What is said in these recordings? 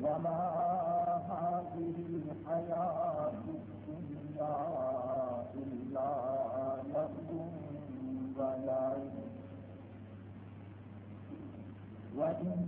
وما هذه الحياة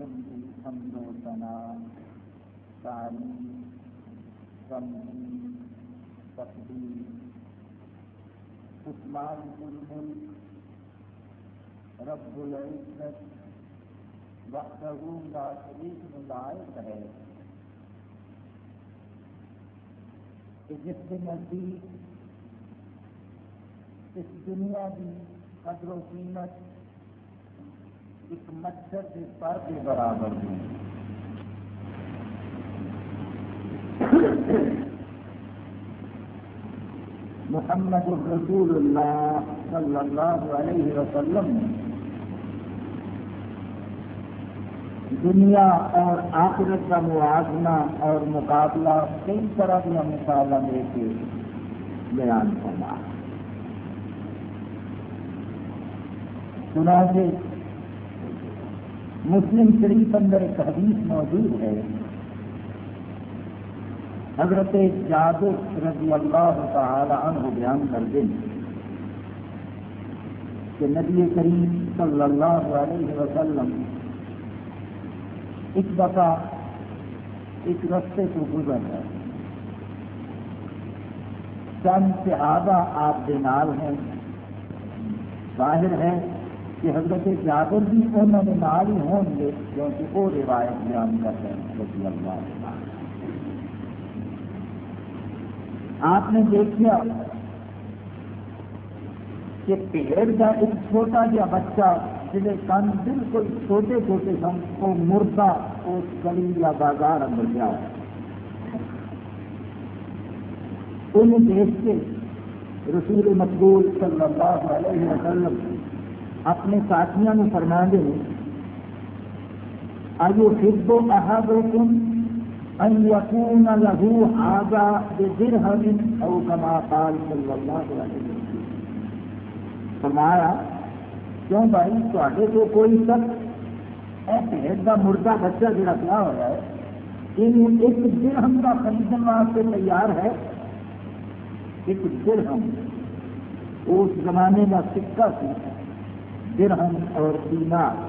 حمد و ثنا تعلیم تمہید تقدیر عثمان الملک رب العزت وقتہ لا شریک ملائق ہے کہ جس کے نزدیک اس دنیا کی قدر و قیمت ایک مچھر کے پر کے برابر دی محمد رسول اللہ صلی اللہ علیہ وسلم، دنیا اور آخرت کا موازنہ اور مقابلہ کئی طرح کا مثالہ دے کے بیان کرنا سنا سے مسلم شریف اندر ایک حدیث موجود ہے۔ حضرت جادر رضی اللہ تعالی عنہ بیان کر دیں کہ نبی کریم صلی اللہ علیہ وسلم ایک دفعہ ایک رستے کو گزر رہے چند صحابہ آپ کے نال ہیں ظاہر ہے کہ حضرت جابر بھی انہوں نے نال ہی ہوں گے کیونکہ وہ روایت بیان کرتے ہیں، رضی اللہ آپ نے دیکھا کہ پیڑ کا ایک چھوٹا جا بچہ جنہیں کن بالکل چھوٹے چھوٹے سن وہ مردہ اس گلی یا بازار اندر گیا۔ انہیں دیکھ کے رسول مقبول صلی اللہ علیہ وسلم اپنے ساتھیوں نے فرما دے آئیو فب و احدکم ان یکون له هذا بدرهم او كما قال صلی اللہ علیہ وسلم۔ فرمایا، کیوں بھائی تے تو کوئی شخص اے بھیڑ کا مردہ بچہ جڑا پیا ہوا ہے یہ ایک درہم کا خریدنے واسطے تیار ہے، ایک درہم۔ اس زمانے کا سکہ سی۔ درہم اور دینار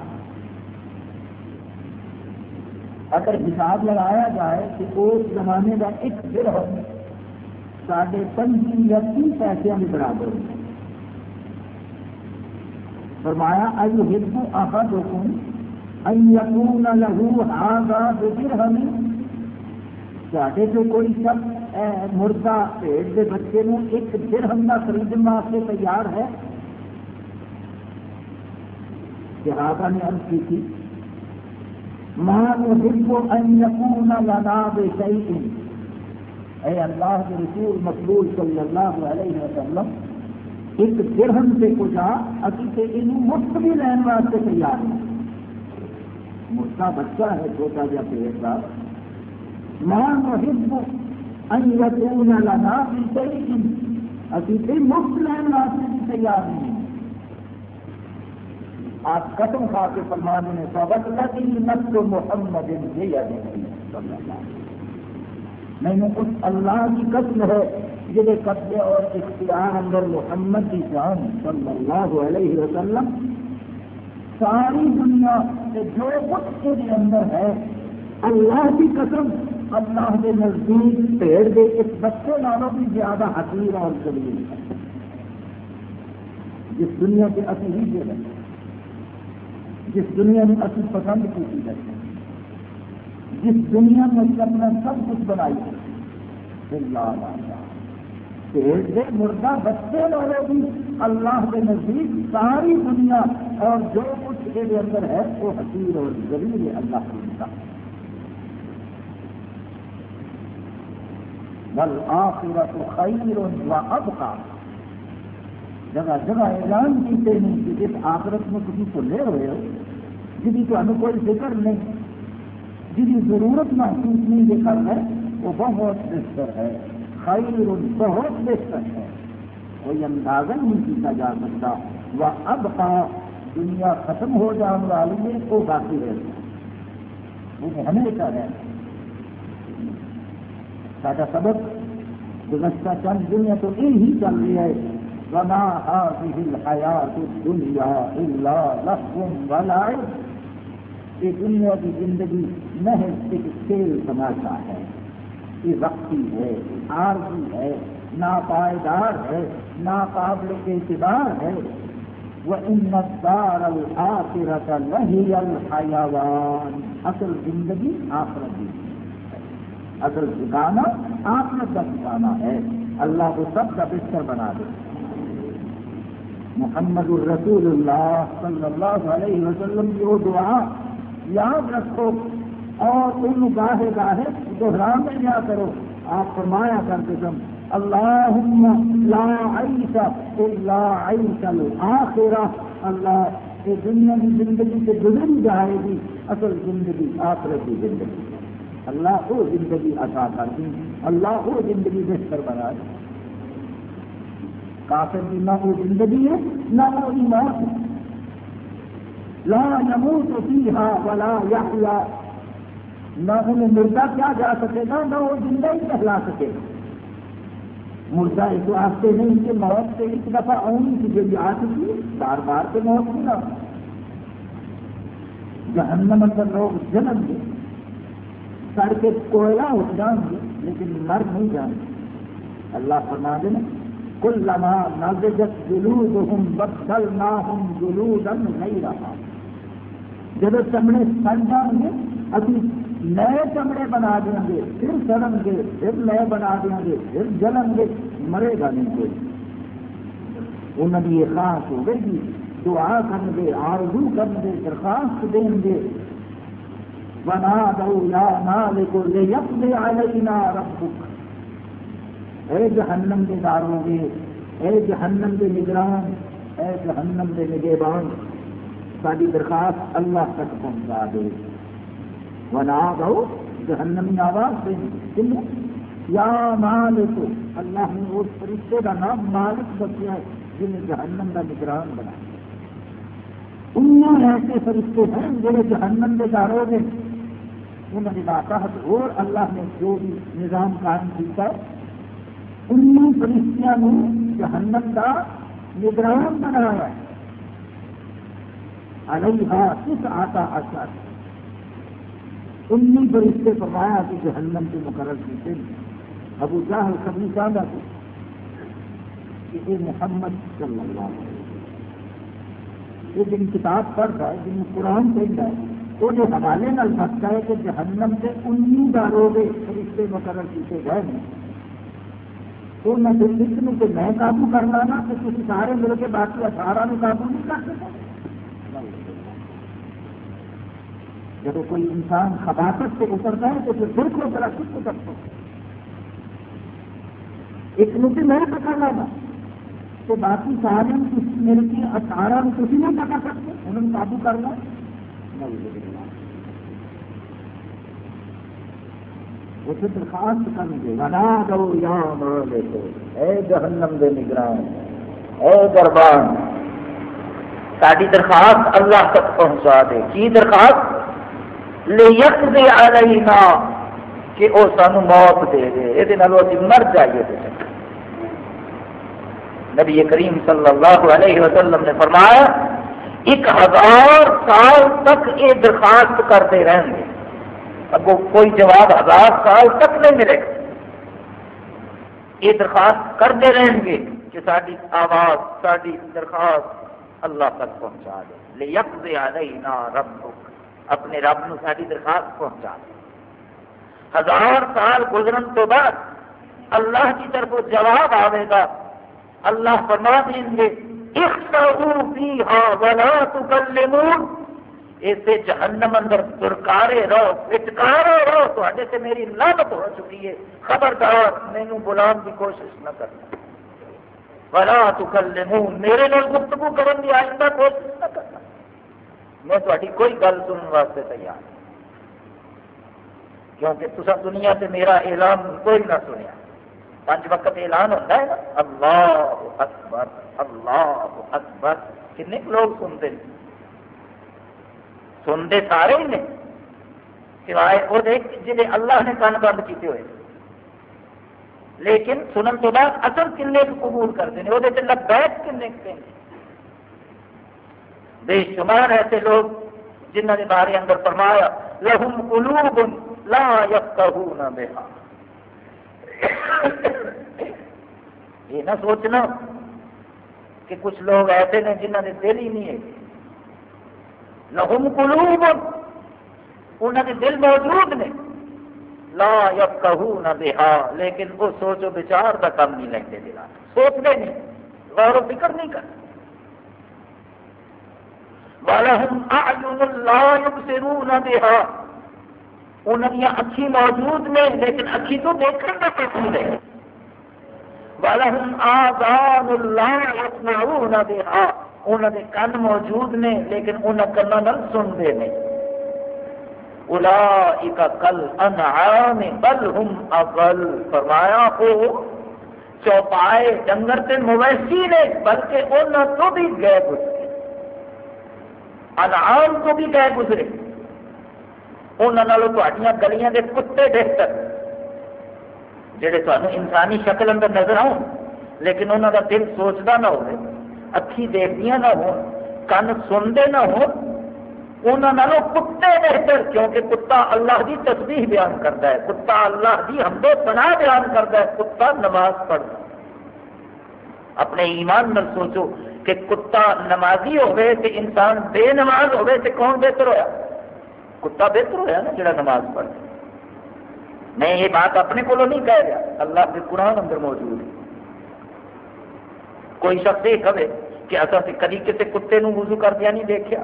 اگر حساب لگایا جائے کہ اس زمانے کا ایک درہم ساڑھے پنجی یا تیس پیسے کے برابر ہو۔ فرمایا ایو ہندو احد حکم ان یکون لہو ہاگا درہم چاہتے تو کوئی شخص مردہ پیٹ کے بچے نے ایک درہم کا خریدنے واسطے تیار ہے صحابہ نے عرض کی تھی ماں نحب ان یکون لنا بشیء اے اللہ کے رسول مقبول صلی اللہ علیہ وسلم، ایک درہم سے کچھ ابھی سے انہوں مفت بھی لین واسطے تیار ہیں۔ مفتا بچہ ہے، چھوٹا جا پیٹ کا ماں نحب ان یکون لنا بشیء ابھی سے مفت لین واسطے بھی تیار نہیں آپ قسم کھا کے فرمان نے سبق لگی نقل محمد میں نے اس اللہ کی قسم ہے جہد قبضے اور اختیار اندر محمد کی جان صلی اللہ علیہ وسلم ساری دنیا سے جو کچھ کے اندر ہے، اللہ کی قسم اللہ کے نزدیک پیڑ کے ایک بچے نالوں بھی زیادہ حقیر اور زلیل ہے۔ جس دنیا کے اصل ہی سے رہتے جس دنیا میں اصل پسند کی رہتے جس دنیا میں اپنا سب کچھ بنائی پیڑ مردہ، بچے والے بھی۔ اللہ کے نزدیک ساری دنیا۔ اور جو کچھ کے اندر ہے، وہ حقیر اور ضروری ہے اللہ کی نظام بل آخرت خیر و ابقا۔ جگہ جگہ اعلان کیتے نہیں کہ جس آخرت میں کسی کو لے ہوئے ہو۔ جی تمہیں کوئی فکر نہیں جی ضرورت محسوس نہیں دیکھا ہے، وہ بہت بہتر ہے، خیر بہت بہتر ہے۔ کوئی اندازہ نہیں کیا جا سکتا، وہ اب کا دنیا ختم ہو جانے والی ہے، وہ باقی رہتا وہ ہمیشہ ہے۔ سارا سبق، گزشتہ چند دنیا تو یہی چل رہی ہے۔ وما هذه الحیات الدنیا الا لہو ولعب۔ یہ دنیا کی زندگی محض ایک کھیل تماشا ہے۔ یہ وقتی ہے عارضی ہے، ناپائیدار ہے، ناقابل اعتبار ہے۔ وَإِنَّ الدَّارَ الْآخِرَةَ لَهِيَ الْحَيَوَانِ۔ اصل زندگی آخرت زندگی اصل ٹھکانا آخرت کا ٹھکانا ہے۔ اللہ کو سب کا بستر بنا دے۔ محمد الرسول اللہ صلی اللہ علیہ وسلم کی وہ دعا یاد رکھو اور ان گاہے گاہے دوہرا میں کرو۔ آپ فرمایا کر کے تم اللہ لا عیش الا عیش الاخرہ۔ اللہ یہ دنیا کی زندگی سے گزر جائے گی، اصل زندگی آخرت کی زندگی اللہ وہ زندگی عطا کر دی اللہ وہ زندگی بہتر بنا دی کافر کی نہ وہ زندگی ہے، نہ وہ موت ہے۔ لا يموت فيها ولا يحيا۔ نہ انہیں مردہ کیا جا سکے گا نہ وہ زندہ ہی کہلا سکے۔ گا مردہ اس واسطے نہیں کہ موت سے ایک دفعہ اونی کی جو آ چکی بار بار تو موت نہیں نہ جہنم اندر لوگ جنم گے، سر کے کوئلہ اٹھ جائیں گے، لیکن مر نہیں جائیں گے۔ اللہ فرما دینا کل لما نازجت جلود ہوں بدل نہ ہوں جلود نہیں رہا جب چمڑے سڑ جان گے ابھی نئے چمڑے بنا دیں گے، پھر سڑیں گے، پھر نئے بنا دیں گے، پھر جلیں گے، مرے گا نہیں کوئی۔ انہوں نے یہ خاص ہو گئی، دعا کر گے، آرزو کر گے، درخواست دیں گے۔ بنا دو یا نال کو دے علینا ربک اے جہنم کے داروں گے اے جہنم کے نگران، اے جہنم کے نگہبان۔ ساری درخواست اللہ تک پہنچا دے۔ ونا دو جہنمی آواز دے کن یا مالک، اللہ نے اس فرشتے کا نام مالک بچیا ہے، جنہیں جہنم کا نگران بنا۔ ان ایسے فرشتے ہیں جنہیں جہنم کے داروں گے انہوں نے باقاعد اور اللہ نے جو بھی نظام قائم کیا ان فرشتیاں جہنم کا نگران بنایا ہے۔ علیہ کس آتا اثر انی فرشتے فرمایا کہ جہنم کے مقرر کیتے ابو جاہل کبھی چاہتا تھا کہ یہ محمد صلی اللہ علیہ وسلم، یہ جن کتاب پڑھتا ہے، جن قرآن پڑھتا ہے وہ جو حوالے نال سکتا ہے کہ جہنم سے انی داروں کے فرشتے مقرر کیتے گئے ہیں۔ تو میں دل لکھ کہ میں قابو کرنا نا کہ کسی سارے مل کے باقی اٹھارہ میں قابو نہیں کر سکتا۔ جب کوئی انسان خباست سے اترتا ہے تو پھر کو ذرا کچھ کر سکتا ایک نوٹی میں پکڑنا تھا تو باقی سارے مل کے اٹھارہ میں کسی نہیں پکڑ سکتے انہوں نے قابو کرنا اسے درخواست کر گے بنا دو یا اے جہنم دے نگران، اے دربان ساری درخواست اللہ تک پہنچا دے۔ کی درخواست؟ لے علینا کہ وہ سان موت دے دے یہ مر جائیے نبی کریم صلی اللہ علیہ وسلم نے فرمایا، ایک ہزار سال تک یہ درخواست کرتے رہیں گے۔ اگو کوئی جواب ہزار سال تک نہیں ملے گا۔ یہ درخواست کرتے رہیں گے کہ ساری آواز، ساری درخواست اللہ تک پہنچا دے۔ لے یک علینا ربک اپنے رب نو ساری درخواست پہنچا دے۔ ہزار سال گزرن تو بعد اللہ کی طرف جواب آئے گا۔ اللہ فرما دیں گے اسے جہنم اندر درکارے رہو پٹکارے رہو تو سے میری لانت ہو چکی ہے۔ خبردار مینو بلان کی کوشش نہ کرنا۔ ولا تکلمون، میرے نال گفتگو کرنے کی آئندہ کوشش نہ کرنا۔ میں تاری کوئی گل سننے واسطے تیار کیونکہ تصا دنیا سے میرا اعلان کوئی نہ سنیا۔ پانچ وقت اعلان ہوتا ہے نا۔ اللہ اکبر اللہ اکبر۔ کن لوگ سنتے ہیں؟ سنتے سارے ہی نے۔ سوائے وہ جی اللہ نے کن بند کیتے ہوئے۔ لیکن سنن تو بعد اصل کن قبول کرتے ہیں؟ وہ لبیک کن بے شمار ایسے لوگ جنہوں نے بارے اندر فرمایا، لہم قلوب لا یفقہون بہا یہ نہ سوچنا کہ کچھ لوگ ایسے ہیں جنہوں نے دل ہی نہیں ہے۔ لہم قلوب، انہوں نے دل موجود نے۔ لا یفقہون بہا لیکن وہ سوچو بچار کا کام نہیں لیں گے دلا سوچتے نہیں، غور و فکر نہیں کرتے۔ وَلَهُمْ أَعْيُنُ لَا يُبْصِرُونَ بِهَا۔ انہوں اکھی موجود نے لیکن اکھی تو دیکھنے کا پسند ہے۔ آزاد اللہ انہوں نے کن موجود نے لیکن انہوں کنا نل سنتے ہیں۔ کل انعام بل ہم اول فرمایا ہو چوپائے ڈنگر تے مویشی نے بلکہ انہوں تو بھی گئے گزرے انعام تو بھی گئے گزرے۔ انہوں گلیاں کے کتے بہتر جہے تمہیں انسانی شکل اندر نظر آؤ لیکن انہوں کا دل سوچتا نہ ہو اکھی دیکھدیا نہ ہو کن سنتے نہ ہو انہوں کتے بہتر کیونکہ کتا اللہ کی تصویر بیان کرتا ہے، کتا اللہ کی ہم سنا بیان کرتا ہے، کتا نماز پڑھتا اپنے ایمان نل سوچو کہ کتا نمازی ہوئے کہ انسان بے نماز ہوئے تو کون بہتر ہوا کتا بہتر ہوا نا جڑا نماز پڑھ میں یہ بات اپنے کو نہیں کہہ رہا، اللہ کے قرآن اندر موجود ہے۔ کوئی شخص یہ کہے کہ اصل سے کدی کسی کتے نو وضو کردیا نہیں دیکھا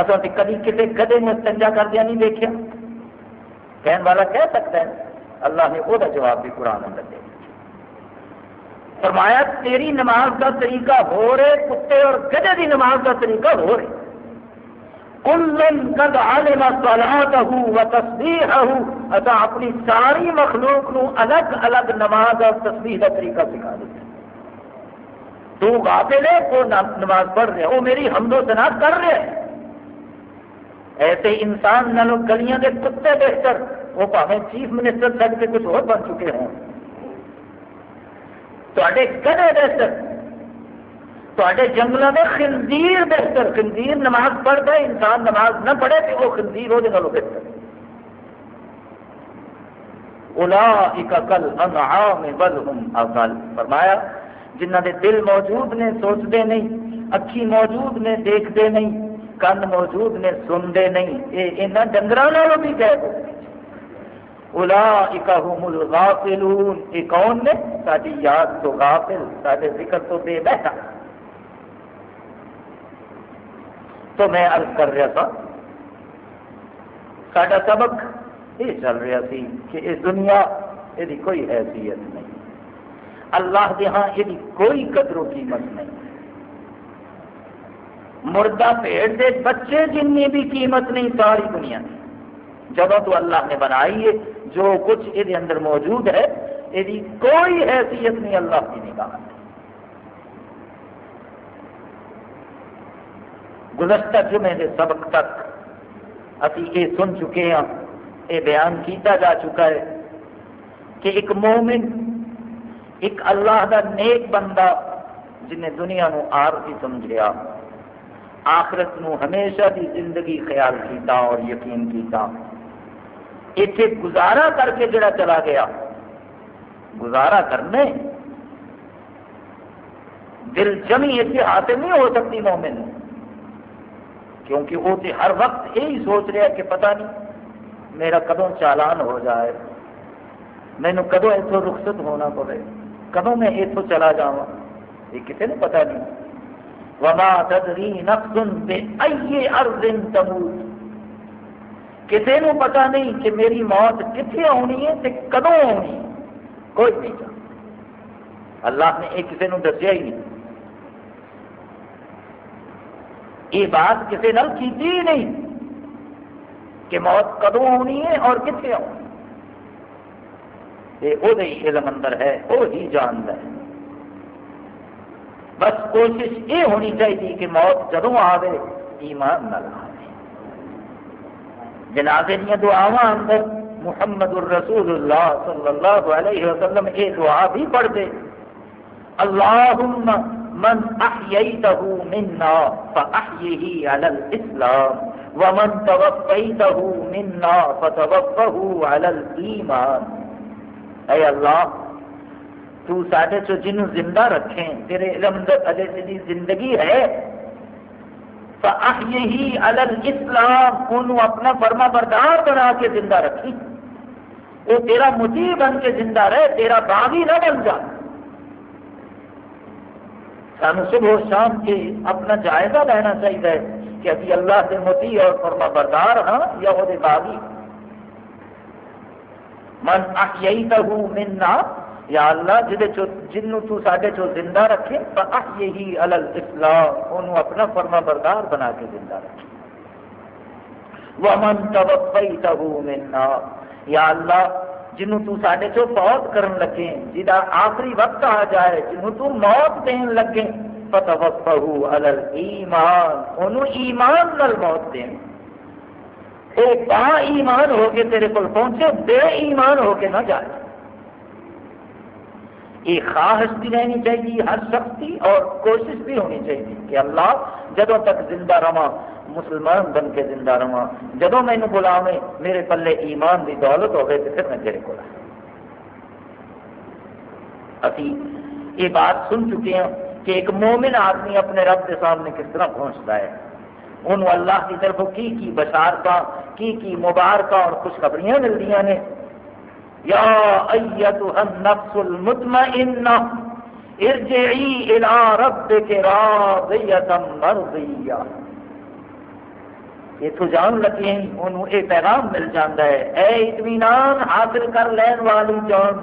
اصل سے کدی کسی گدے میں استنجا کردیا نہیں دیکھا کہنے والا کہہ سکتا ہے، اللہ نے وہ جواب بھی قرآن اندر دے۔ فرمایا، تیری نماز کا طریقہ ہو رہے، کتے اور گدے کی نماز کا طریقہ ہو رہے. کلن قد علم صلاته وتسبيحه اتا اچھا, اپنی ساری مخلوق نو الگ الگ نماز اور تسبیح کا طریقہ سکھا دیا تو غافل ہے، وہ نماز پڑھ رہے وہ میری حمد و ثنا کر رہے ہیں. ایسے انسان نالوں گلیاں کے کتے بہتر، وہ پاویں چیف منسٹر سب کے کچھ اور بن چکے ہوں. تے گدے بہتر تے جنگلوں میں خنزیر بہتر خنزیر نماز پڑھتا ہے انسان نماز نہ پڑھے تو وہ خنزیر وہ بہتر کل انعام بل ہم اقل فرمایا جنہ دے دل موجود نے سوچتے نہیں اکھی موجود نے دیکھتے نہیں کن موجود نے سنتے نہیں یہ انہوں ڈنگر بھی کہہ هم الغافلون۔ یہ کون نے ساری یاد تو غافل سارے ذکر تو بے بیٹھا۔ تو میں عرض کر رہا تھا سڈا سبق یہ چل رہا سی کہ اس دنیا یہ کوئی حیثیت نہیں۔ اللہ کے ہاں یہ کوئی قدر و قیمت نہیں۔ مردہ پیڑ کے بچے جن بھی قیمت نہیں، ساری دنیا کی جب تو اللہ نے بنائی ہے جو کچھ یہ اندر موجود ہے یہ کوئی حیثیت نہیں، اللہ کی نگاہ گزشتہ جمعے کے سبق تک ابھی یہ سن چکے ہاں یہ بیان کیتا جا چکا ہے کہ ایک مومن، ایک اللہ کا نیک بندہ جنہیں دنیا نو آرتی سمجھیا، آخرت نو ہمیشہ دی زندگی خیال کیتا اور یقین کیتا۔ اتنے گزارا کر کے جڑا چلا گیا۔ گزارا کرنے۔ دل جمی اتنے حاصل نہیں ہو سکتی مومن۔ کیونکہ وہ تو ہر وقت یہی سوچ رہا کہ پتہ نہیں میرا کدوں چالان ہو جائے۔ مینو کدو اتوں رخصت ہونا پڑے کدوں میں اتوں چلا جا یہ کسی نے پتا نہیں۔ وما تدری نفس بے ارض تموت۔ کسی نے پتا نہیں کہ میری موت کتنے آنی ہے کدوں آنی کوئی نہیں جانتا۔ اللہ نے یہ کسی نے دسیا ہی نہیں۔ یہ بات کسی نل کی نہیں کہ موت کدوں آنی ہے اور کتنے آنی وہ علم اندر ہے وہ ہی جانتا ہے۔ بس کوشش یہ ہونی چاہیے کہ موت جدو آئے ایمان نہ آئے جنازے دیا دعوا اندر محمد الرسول اللہ صلی اللہ علیہ وسلم یہ دعا بھی پڑھ دے۔ اللہم من احییتہ منا فاحیہی علی الاسلام ومن توفیتہ منا فتوفہ علی الایمان۔ اے اللہ، تو سارے چو جنوں زندہ رکھیں، تیرے علم اجے تیری زندگی ہے۔ فاحیہی علی الاسلام انہوں اپنا فرما بردار بنا کے زندہ رکھی وہ تیرا مجیب بن کے زندہ رہے، تیرا باغی نہ بن جا۔ سانو صبح شام کے اپنا جائزہ لینا چاہیے کہ ابھی اللہ سے متی اور فرما بردار ہاں یا وہ باغی۔ من احییتہو مننا یا اللہ جدے چو جنو تو ساڈے چو زندہ رکھے فاحیہی علی الاسلام انہوں اپنا فرما بردار بنا کے زندہ رکھے۔ ومن توفیتہو مننا، یا اللہ جنوں تو ساڈے چو فوت کرن لگے جدا آخری وقت آ جائے، جنوں تو موت دین لگے فتوفہو علی الایمان انہوں ایمان نال موت دین۔ وہ با ایمان ہو کے تیرے کو پہنچے، بے ایمان ہو کے نہ جائے۔ یہ خواہش بھی رہنی چاہیے، ہر شخص کی، اور کوشش بھی ہونی چاہیے کہ اللہ جدوں تک زندہ رہا مسلمان بن کے زندہ رہا جدو مینو بلا میں میرے پلے ایمان کی دولت ہوگی تو پھر میں تیرے کو ابھی یہ بات سن چکے ہیں کہ ایک مومن آدمی اپنے رب کے سامنے کس طرح پہنچتا ہے۔ انہوں اللہ کی طرف کی کی بشارت کی کی مبارکہ اور خوشخبریاں ملتی ہیں یا ایتها النفس المطمئنہ ارجعی الى ربک راضیتا مرضیہ یہ تو جان لگے انہوں یہ پیغام مل جاتا ہے۔ اے اطمینان حاصل کر لین والی جان۔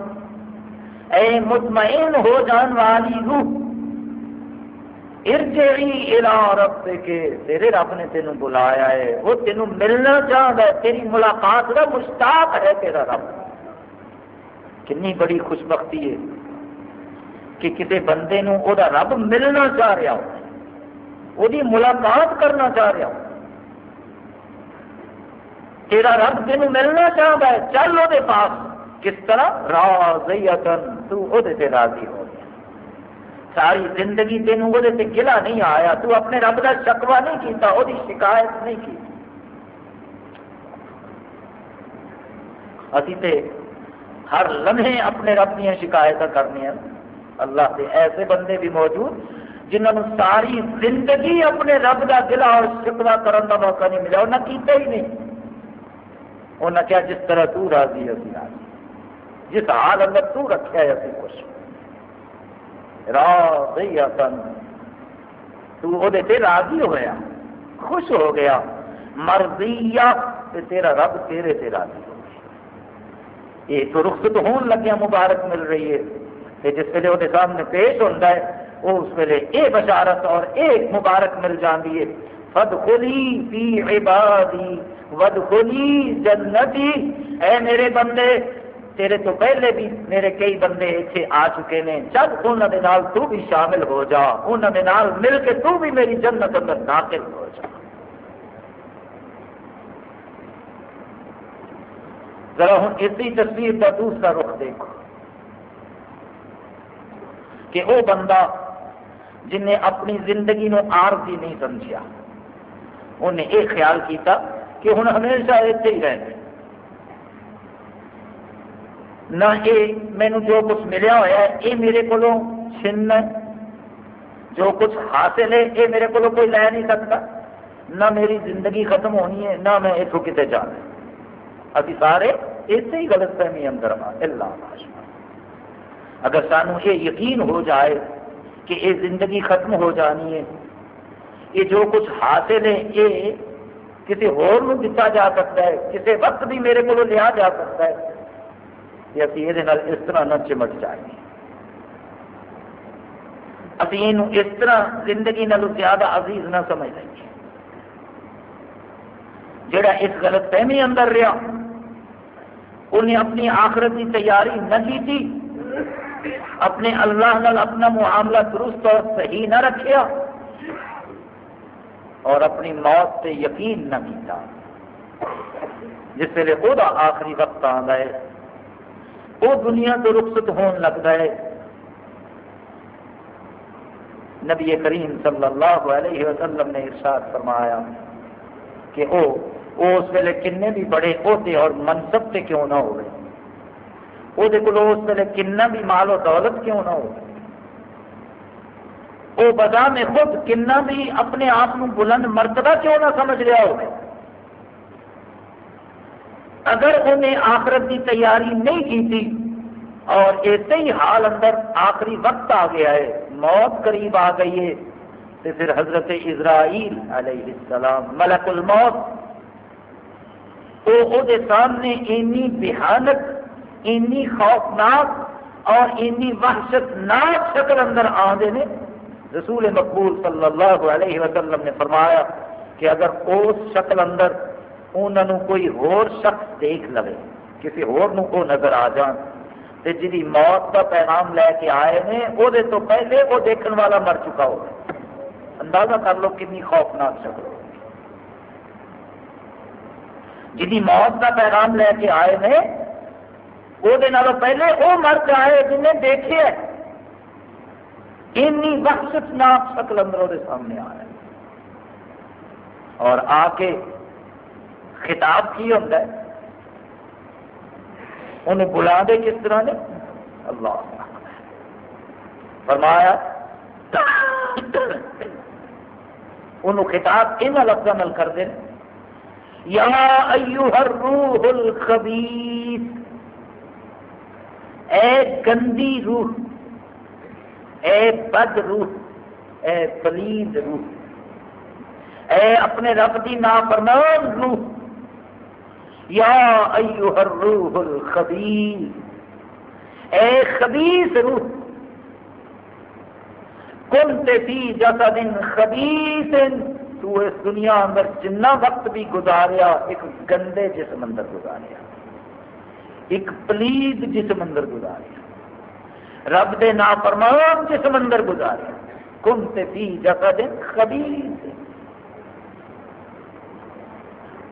اے مطمئن ہو جان والی روح۔ ارجعی الى رب کے تیرے رب نے تینوں بلایا ہے۔ وہ تینوں ملنا چاہتا ہے۔ تیری ملاقات کا مشتاق ہے تیرا رب۔ کنی بڑی خوش بختی ہے کہ کسی بندے نو او دا رب ملنا چاہ رہا ہو وہ ملاقات کرنا چاہ رہا ہو تیرا رب تینوں ملنا چاہتا ہے چل وہ پاس کس طرح راضیتن تو وہ راضی ہو ساری زندگی تین وہ گلا نہیں آیا تو اپنے رب کا شکوا نہیں کیتا وہ شکایت نہیں کی ابھی تے ہر لمحے اپنے رب دیا شکایت کرنی اللہ کے ایسے بندے بھی موجود جنہوں نے ساری زندگی اپنے رب کا گلا اور شکوا کرنے کا موقع نہیں ملا انہیں کیتا ہی نہیں۔ انہیں کیا جس طرح تو راضی ہے راضی جس حال اندر تو رکھا ہے، اسی خوش۔ راضیتن تو وہ دیتے راضی ہویا خوش ہو گیا۔ مرضیہ تیرا رب تیرے تے راضی۔ یہ تو رخصت ہون لگیا مبارک مل رہی ہے جس ویلے وہ سامنے پیش ہوتا ہے، وہ اس ویلے اے بشارت اور اے مبارک مل جاتی ہے۔ فدخلی فی عبادی ودخلی جنتی۔ اے میرے بندے، تیرے تو پہلے بھی میرے کئی بندے اتنے آ چکے ہیں۔ جب انہوں نال تو بھی شامل ہو جا انہوں نے مل کے تو بھی میری جنت اندر داخل ہو جا۔ ذرا ہوں اسی تصویر کا دوسرا رخ دیکھو کہ وہ بندہ جن نے اپنی زندگی نو آرزی نہیں سمجھا انہیں یہ خیال کیتا کہ ہوں ہمیشہ اتنے ہی رہتے۔ نہ یہ مینو جو کچھ ملیا ہوا ہے یہ میرے کو چھن جو کچھ حاصل ہے یہ میرے کو کوئی لے نہیں سکتا۔ نہ میری زندگی ختم ہونی ہے، نہ میں اتوں کتنے جانا۔ ابھی سارے اسی ہی غلط فہمی اندر اللہ اگر سانو یہ یقین ہو جائے کہ یہ زندگی ختم ہو جانی ہے، یہ جو کچھ حاصل ہے، یہ کسی ہور دتا جا سکتا ہے، کسی وقت بھی میرے کو لیا جا سکتا ہے کہ ابھی یہ اس طرح نہ چمٹ جائیں ابھی یہ اس طرح زندگی نال زیادہ عزیز نہ سمجھ لیں گے جڑا اس غلط فہمی اندر رہا انہیں اپنی آخرت کی تیاری نہ کی تھی۔ اپنے اللہ نال اپنا معاملہ درست اور صحیح نہ رکھیا۔ اور اپنی موت سے یقین نہ کیتا۔ جس ویلے وہ آخری وقت آتا ہے وہ دنیا تو رخصت ہون لگتا ہے۔ نبی کریم صلی اللہ علیہ وسلم نے ارشاد فرمایا کہ وہ اس ویلے کنے بھی بڑے عہدے اور منصب سے کیوں نہ ہوئے؟ وہ اس ویلے کنا بھی مال و دولت کیوں نہ ہو وہ بدا میں خود کنا بھی اپنے آپ بلند مرتبہ کیوں نہ سمجھ رہا ہو اگر انہیں آخرت کی تیاری نہیں کی تھی اور ایسے ہی حال اندر آخری وقت آ گیا ہے، موت قریب آ گئی ہے، تو پھر حضرت اسرائیل علیہ السلام ملک الموت تو وہ سامنے اینی بھیانک، اینی خوفناک اور اینی وحشت ناک شکل اندر آدھے نے رسول مقبول صلی اللہ علیہ وسلم نے فرمایا کہ اگر اس شکل اندر انہوں کوئی ہور شخص دیکھ لے کسی ہور کو نظر آ جان تو جی موت کا پیغام لے کے آئے ہیں وہ تو پہلے وہ دیکھنے والا مر چکا ہو اندازہ کر لو کنی خوفناک شکل ہو جی موت کا پیغام لے کے آئے ہیں وہ پہلے وہ مرد آئے جنہیں دیکھے اینی وحشت ناک شکل اندر سامنے آ رہا ہے اور آ کے خطاب کی ہوتا ہے۔ انہیں بلا دے کس طرح نے؟ اللہ۔ فرمایا، انہوں خطاب ان لفظوں کر دیں یا ایوہ الروح الخبیث۔ اے گندی روح، اے بد روح، اے پلید روح۔ اے اپنے رب کی نافرمان روح۔ یا ایوہ الروح الخبیث۔ اے خبیث روح۔ کنتے فی جسد خبیث تو اس دنیا اندر جنہ وقت بھی گزاریا، ایک گندے جسم اندر گزاریا۔ ایک پلید جسم اندر گزاریا۔ رب دے نافرمان جسم اندر گزاریا۔ کن تے فی جسد خبیث۔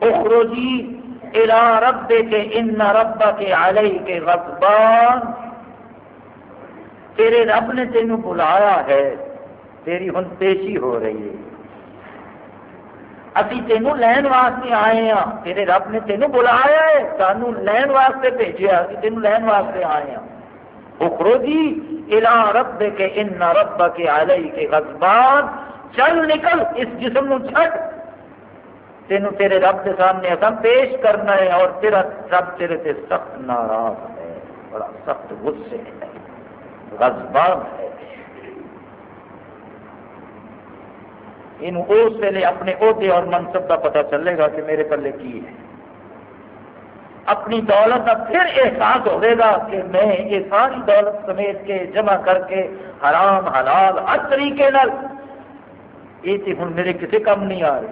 اخرجی الى رب کے ان رب کے علیہ کے غضبان۔ تیرے رب نے تینوں بلایا ہے، تیری ہن پیشی ہو رہی ہے۔ ابھی تینوں لین واسطے آئے ہیں تیرے رب نے تینوں بلایا ہے سانو لین واسطے بھیجا ابھی تینوں لین واسطے آئے ہیں اخروجی الا رب کے ان رب کے علیہ کے غضبان۔ چل نکل، اس جسم نو چھٹ۔ تینوں تیرے رب کے سامنے اصل پیش کرنا ہے اور تیرا رب تیرے سے سخت ناراض ہے، بڑا سخت غصے ہے، غضبان ہے۔ اس ویلے اپنے عہدے اور منصب کا پتا چلے گا کہ میرے پلے کی ہے۔ اپنی دولت کا پھر احساس ہوئے گا کہ میں یہ ساری دولت سمیت کے جمع کر کے حرام، حلال، ہر طریقے یہ تو ہوں میرے کسی کم نہیں آ رہی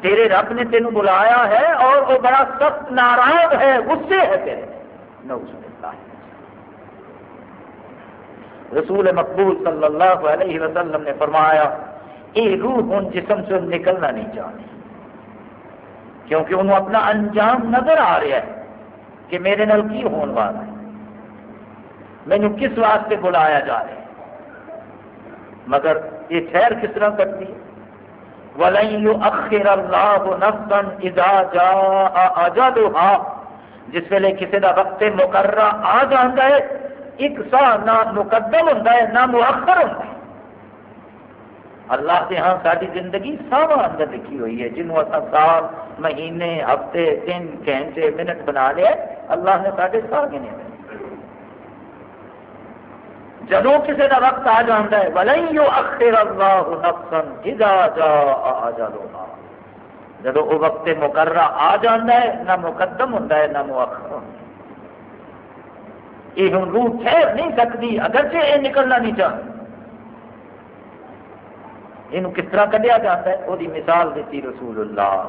تیرے رب نے تینوں بلایا ہے اور وہ بڑا سخت ناراض ہے، غصے ہے تیرے۔ نہ اس میں رسول مقبول صلی اللہ علیہ وسلم نے فرمایا یہ روح ان جسم سے نکلنا نہیں چاہتی کیونکہ انہوں اپنا انجام نظر آ رہا ہے کہ میرے نال کی ہون والا ہے۔ مینو کس واسطے بلایا جا رہا ہے؟ مگر یہ خیر کس طرح کرتی ہے؟ وَلَن يُؤَخِّرَ اللَّهُ نَفْسًا إِذَا جَاءَ أَجَلُهَا۔ جس ویلے کسی کا وقت مقررہ آ جانا ہے ایک سا نہ مقدم ہوں نہ مؤخر ہوں اللہ کے ہاں ساری زندگی ساوا اندر لکھی ہوئی ہے، جنہوں اصل سال، مہینے، ہفتے، دن، گھنٹے، منٹ بنا لیا اللہ نے سارے سال گنے جب کسی کا وقت آ جاتا ہے بلائیو اخر اللہ نفسن اذا جا آ جب وہ وقت مقررہ آ جانا ہے، نہ مقدم ہوں نہ مؤخر ہوں یہ ہوں روح ٹھہر نہیں سکتی، اگرچہ یہ نکلنا نہیں چاہتی یہ کس طرح کھیا جاتا ہے؟ وہ مثال دیتی رسول اللہ۔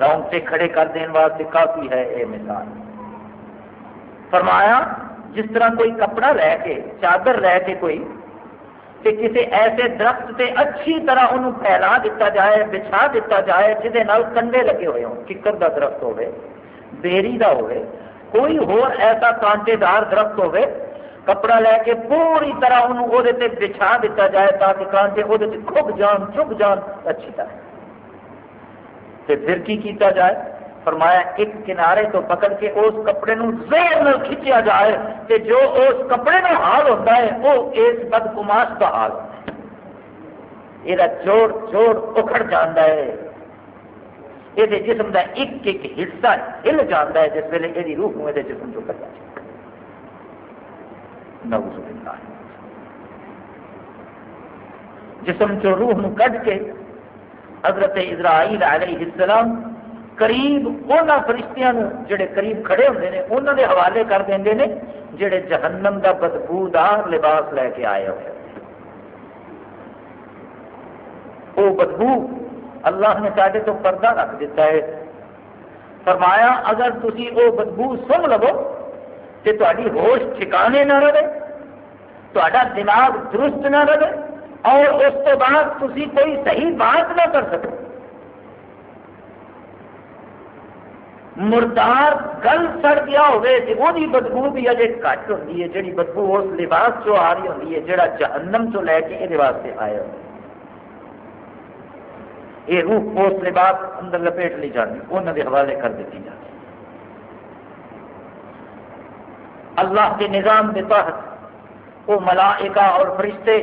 رونگ سے کھڑے کر دین واسطے کافی ہے یہ مثال۔ فرمایا، جس طرح کوئی کپڑا لے کے، چادر لے کے کوئی، کہ کسی ایسے درخت سے اچھی طرح انہوں پھیلا دیتا جائے، بچھا دیتا جائے جہد کنڈے لگے ہوئے ہوں ککر کا درخت ہوئے، بیری کا ہوئے کوئی اور ایسا کانٹے دار درخت ہوئے کپڑا لے کے پوری طرح انہوں وہ بچھا دیتا جائے تاکہ کانٹے وہ کھب جان چپ جان، اچھی طرح۔ تے پھر کی کیتا جائے؟ فرمایا، ایک کنارے تو پکڑ کے اس کپڑے نو زیر نال کھچیا جائے کہ جو اس کپڑے نو حال ہوتا ہے، وہ اس بد کماش کا حال۔ ہوتا ہے یہ جوڑ جوڑ اکھڑ جانا ہے۔ یہ جسم کا ایک ایک حصہ ہل جاتا ہے جس ویلے یہ روح یہ جسم چ کٹا نوز باللہ جسم چ روح نو کٹ کے حضرت اسرائیل علیہ السلام قریب ان فرشتیاں جڑے قریب کھڑے ہوتے ہیں انہوں نے حوالے کر دیں نے جڑے جہنم کا بدبودار لباس لے کے آئے ہوئے وہ بدبو اللہ نے سارے تو پردہ رکھ دیتا ہے۔ فرمایا، اگر تھی وہ بدبو سن لو تو تاری ہوش ٹھکانے نہ رہے تا دماغ درست نہ رہے، اور اس کے بعد تھی کوئی صحیح بات نہ کر سکو۔ مردار گل سڑ گیا ہوئے وہ بدبو بھی اجے کٹ ہوتی ہے جی بدبو اس لباس چو آ رہی ہوتی ہے جہاں جہنم چو لے کے یہ واسطے آیا ہو یہ روح اس لباس اندر لپیٹ لی جاتی انہوں کے حوالے کر دیتی جاتی۔ اللہ کے نظام کے تحت وہ ملائکہ اور فرشتے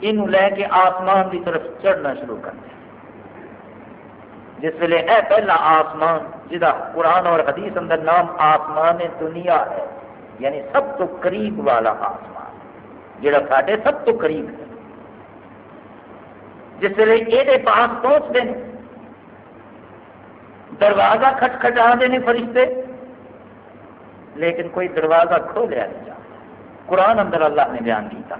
یہ لے کے آسمان کی طرف چڑھنا شروع کرتے ہیں جس ویلے اے پہلا آسمان جہاں قرآن اور حدیث اندر نام آسمان دنیا ہے یعنی سب تو قریب والا آسمان جہاں سارے سب تو قریب ہے۔ جس ویلے یہ پاس پہنچتے ہیں۔ دروازہ کھٹ کھٹا دے فرشتے، لیکن کوئی دروازہ کھولیا نہیں جاتا۔ قرآن اندر اللہ نے بیان کیا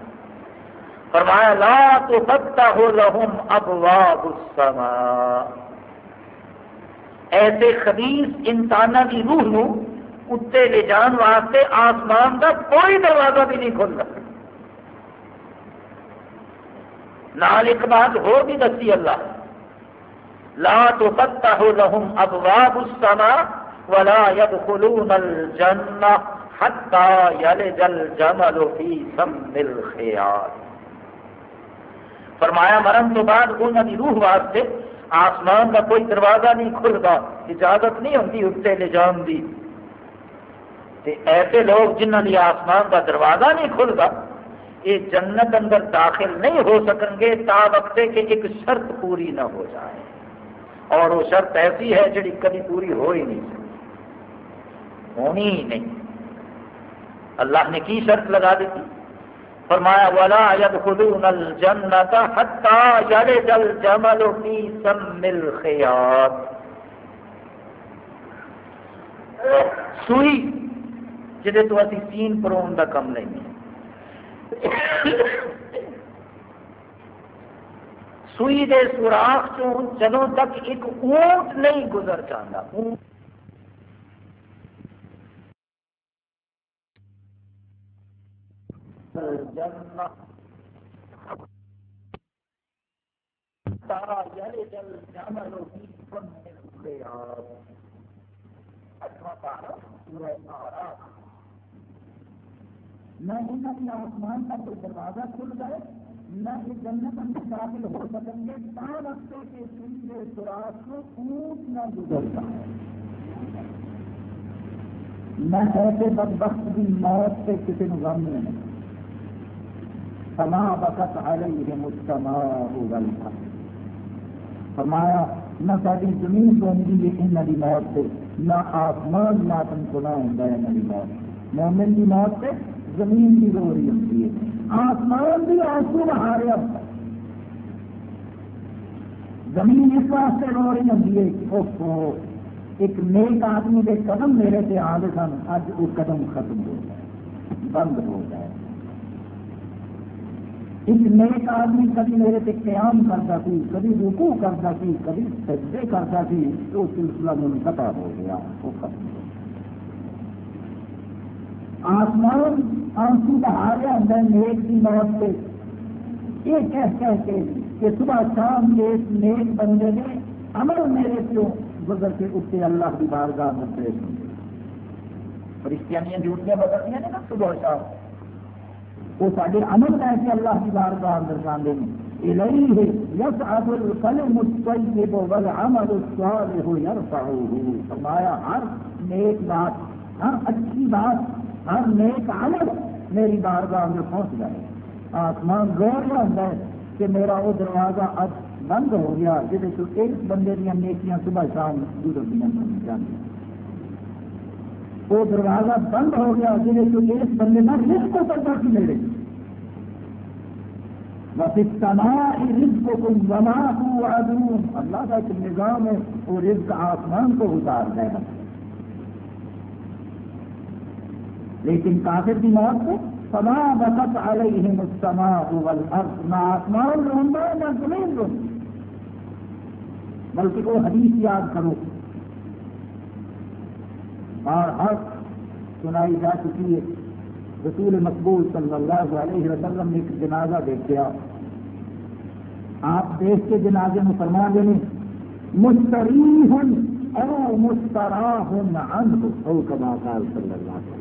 فرمایا، لا تو سکتا ہو لہم ابواب السماء۔ ایسے خبیص انسانوں کی روح نو اتنے لے جان واسطے آسمان کا کوئی دروازہ بھی نہیں کھل سکتا نال ایک بات ہو بھی دسی اللہ۔ لا تو پتا ہو لہم ابواب السماء ولا يدخلون الجنة حتى يلج الجمل في سم الخيار فرمایا، مرن تو بعد انہوں کی روح واسطے آسمان کا کوئی دروازہ نہیں کھلتا، اجازت نہیں ہوتی اتنے لے جان دی۔ ایسے لوگ جنہوں نے آسمان کا دروازہ نہیں کھلتا یہ جنت اندر داخل نہیں ہو سکیں گے، تا وقت کہ ایک شرط پوری نہ ہو جائے۔ اور وہ شرط ایسی ہے جڑی کبھی پوری ہو ہی نہیں سکتی۔ ہونی ہی نہیں۔ اللہ نے کی شرط لگا دیتی فرمایا، ولا يدخلون الجنة حتى يلج الجمل في سم الخياط۔ سوئی جہے تو اسی سین پرون کا کم نہیں۔ سوئی دے سوراخ چوں جدوں تک ایک اونٹ نہیں گزر جانا اونٹ الجنة حتى يلد نہ انہوں نے آسمان کا کوئی دروازہ کھل گئے نہ یہ جنت میں داخل ہو سکیں گے، تا رستے کے سیدھے سوراخ کو اونٹ نہ گزرتا۔ ہے میں ایسے بدبخت کی موت سے کسی نے غم نہیں سما وقت علیہم السماء والارض۔ فرمایا، نہ ساری زمین کو بنتی جی ہے انہوں کی موت سے، نہ آسمان ماتم سنا ہوتا ہے انہوں کی موت۔ مومن کی موت سے زمین کی رو رہی ہوتی ہے۔ آسمان بھی آنسو بہا رہا ہوتا ہے زمین اس واسطے رو رہی ہوتی ہے کہ ایک نیک آدمی کے قدم میرے سے آ گئے سن اج وہ قدم ختم ہو جائے، بند ہو جائے۔ ایک نیک آدمی کبھی میرے سے قیام کرتا سی کبھی رکو کرتا سی کبھی سجدے کرتا سی تو سلسلہ منقطع ہو گیا، وہ ختم ہو گیا۔ آسمان آنسو بہا رہا ہوں نیک کی موت سے۔ یہ کہہ کہہ کے کہ صبح شام کے نیک بندے نے عمل میرے سے گزر کے اتنے اللہ کی بارگاہ میں پیش ہوں فرشتیاں جھوٹیاں بدلتی ہیں نا صبح شام۔ وہ سارے عمل لے کے اللہ کی بارگاہ اندر جانے إليه يصعد القلم الطيب والعمل الصالح يرفعه فرمایا، ہر نیک بات، ہر اچھی بات ہر نیک عمل میری بارگاہ میں پہنچ جائے۔ آسمان رو رہا ہے کہ میرا وہ دروازہ اب بند ہو گیا جہد ایک بندے دیا نیکیاں صبح شام گزر دیا وہ دروازہ بند ہو گیا جہد اس بندے میں رزق کو پیدا کی میرے۔ بس رزق کو وما اللہ کا ایک نظام ہے، وہ رزق آسمان کو اتار دے گا۔ لیکن کافر کی موت سے سما وقت علیہم السماء والارض، نہ آسمان روندا ہے نہ زمین روندا بلکہ وہ حدیث یاد کرو۔ اور حق سنائی جا چکی ہے۔ رسول مقبول صلی اللہ علیہ وسلم نے ایک جنازہ دیکھا آپ دیکھ کے جنازے میں فرما دینے مستری مستریح او مستراح عنہ، او کما قال صلی اللہ علیہ وسلم۔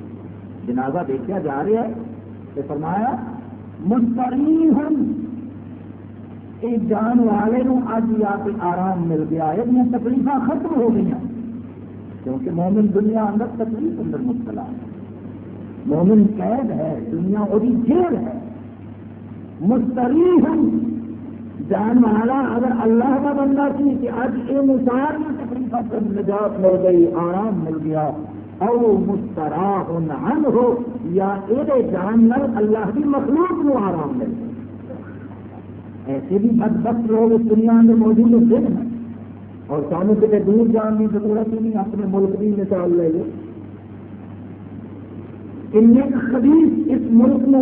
جنازہ دیکھا جا رہا ہے تو فرمایا مستری ہوں جان والے اج یا کے آرام مل گیا یہ تکلیف ختم ہو گئی کیونکہ مومن دنیا اندر تکلیف اندر مبتلا ہے۔ مومن قید ہے، دنیا وہی جیل ہے۔ مستری ہوں جان والا اگر اللہ کا بندہ سی کہ اج یہ مثال میں تکلیف نجات مل گئی، آرام مل گیا۔ او مستراح عنہ ہو یا یہ جان نل اللہ کی مخلوق کو آرام مل ایسے بھی بدبخت لوگ اس دنیا میں موجود ہوتے ہیں۔ اور سانو کتنے دور جان کی ضرورت ہی نہیں، اپنے ملک کی مثال لے لو۔ ان خبیص اس ملک میں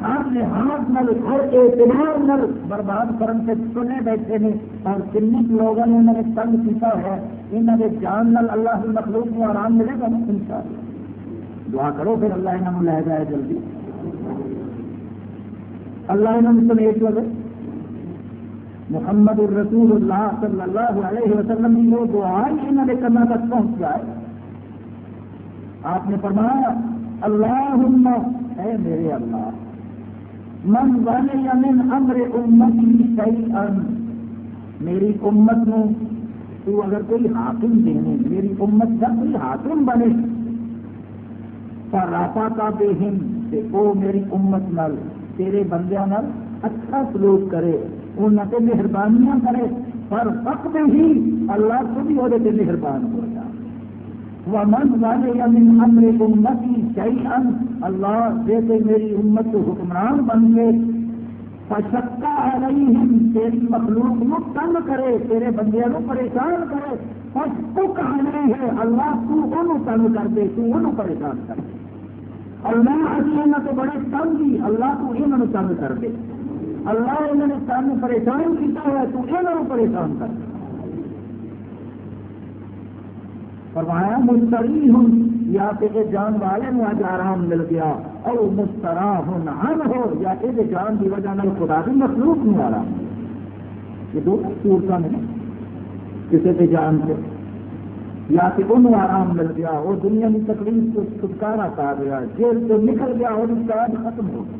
ہر لحاظ نل ہر اعتبار نل برباد کرنے سے سنے بیٹھے نے۔ اور کن لوگوں نے انہوں نے تنگ کیا ہے۔ انہوں نے جان نل اللہ کی مخلوق کو آرام ملے گا ان شاء اللہ دعا کرو، پھر اللہ انہوں لے جائے جلدی۔ اللہ انہوں سمیٹ لگے محمد الرسول اللہ صلی اللہ علیہ وسلم کی وہ دعا ہی انہوں نے کرنا تک پہنچ جائے آپ نے فرمایا اللہ اے میرے اللہ، من والے من امر امتی شیئا، میری امت میں تو اگر کوئی حاکم دینے، میری امت کا کوئی حاکم بنے۔ پر کا بے کہ وہ میری امت نل، تیرے بندیاں نل اچھا سلوک کرے انہوں سے مہربانیاں کرے۔ پر وقت ہی اللہ کو بھی وہ مہربان ہو جائے ومن والے من امر امتی شیئا اللہ جیسے میری امت حکمران بن گئے۔ فشکا علیہم، تیری مخلوق کو تنگ کرے، تیرے بندے کو پریشان کرے فشک علیہ ہے اللہ تو انہوں تنگ کر دے، تو انہوں پریشان کر دے۔ اللہ ابھی تو بڑے تنگ ہی، اللہ تو انہوں تنگ کر دے۔ اللہ انہوں نے تنگ پریشان کیا ہے، تو انہوں پریشان کر دے۔ فرمایا مستری ہوں یا کہ جان والے میں آج آرام مل گیا اور مسترا ہوں ہم ہو یا کہ جان کی وجہ سے خدا بھی مخلوق نہیں آ رہا یہ دو صورتوں میں کسی کے جان سے، یا کہ انہوں آرام مل گیا، وہ دنیا کی تکلیف کو چھٹکارا پا گیا، جیل سے نکل گیا، اور اس ختم ہو گیا.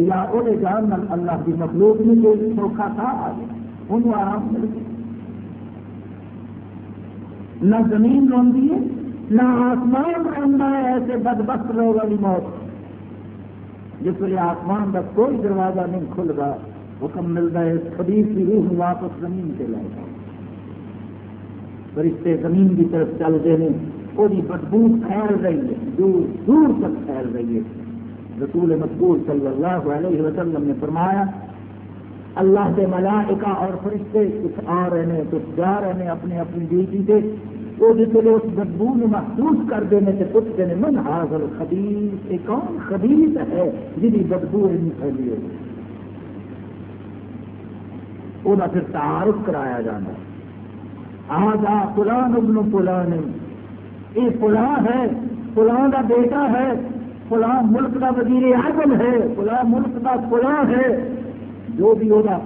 یا وہ جان اللہ کی مخلوق میں کوئی سوکھا تھا آ گیا انہوں آرام مل گیا. نہ زمین روندی ہے، نہ آسمان روندا ہے، ایسے بدبخت لوگ والی موت۔ جس ویلے آسمان کا کوئی دروازہ نہیں کھل گا حکم ملتا ہے خبیر کی روح واپس زمین سے لائے گا فرشتے زمین کی طرف چلتے ہیں وہ بدبو پھیل رہی ہے، دور دور تک پھیل رہی ہے۔ رسول مقبول صلی اللہ علیہ وسلم نے فرمایا اللہ کے ملائکہ اور فرشتے کچھ آ رہے ہیں، کچھ جا رہے ہیں اپنے اپنی ڈیوٹی سے۔ وہ جس اس بدبو میں محسوس کر دینے سے پوچھتے ہیں، من حاضر خبیص یہ کون خبیص ہے جی بدبو نہیں پھیلی ہوئی وہ پھر تعارف کرایا جانا۔ آجا فلان ابن فلان۔ یہ فلاں ہے فلاں کا بیٹا ہے فلاں ملک کا وزیر اعظم ہے فلاں ملک کا فلاں ہے۔ جو بھی ہوگا،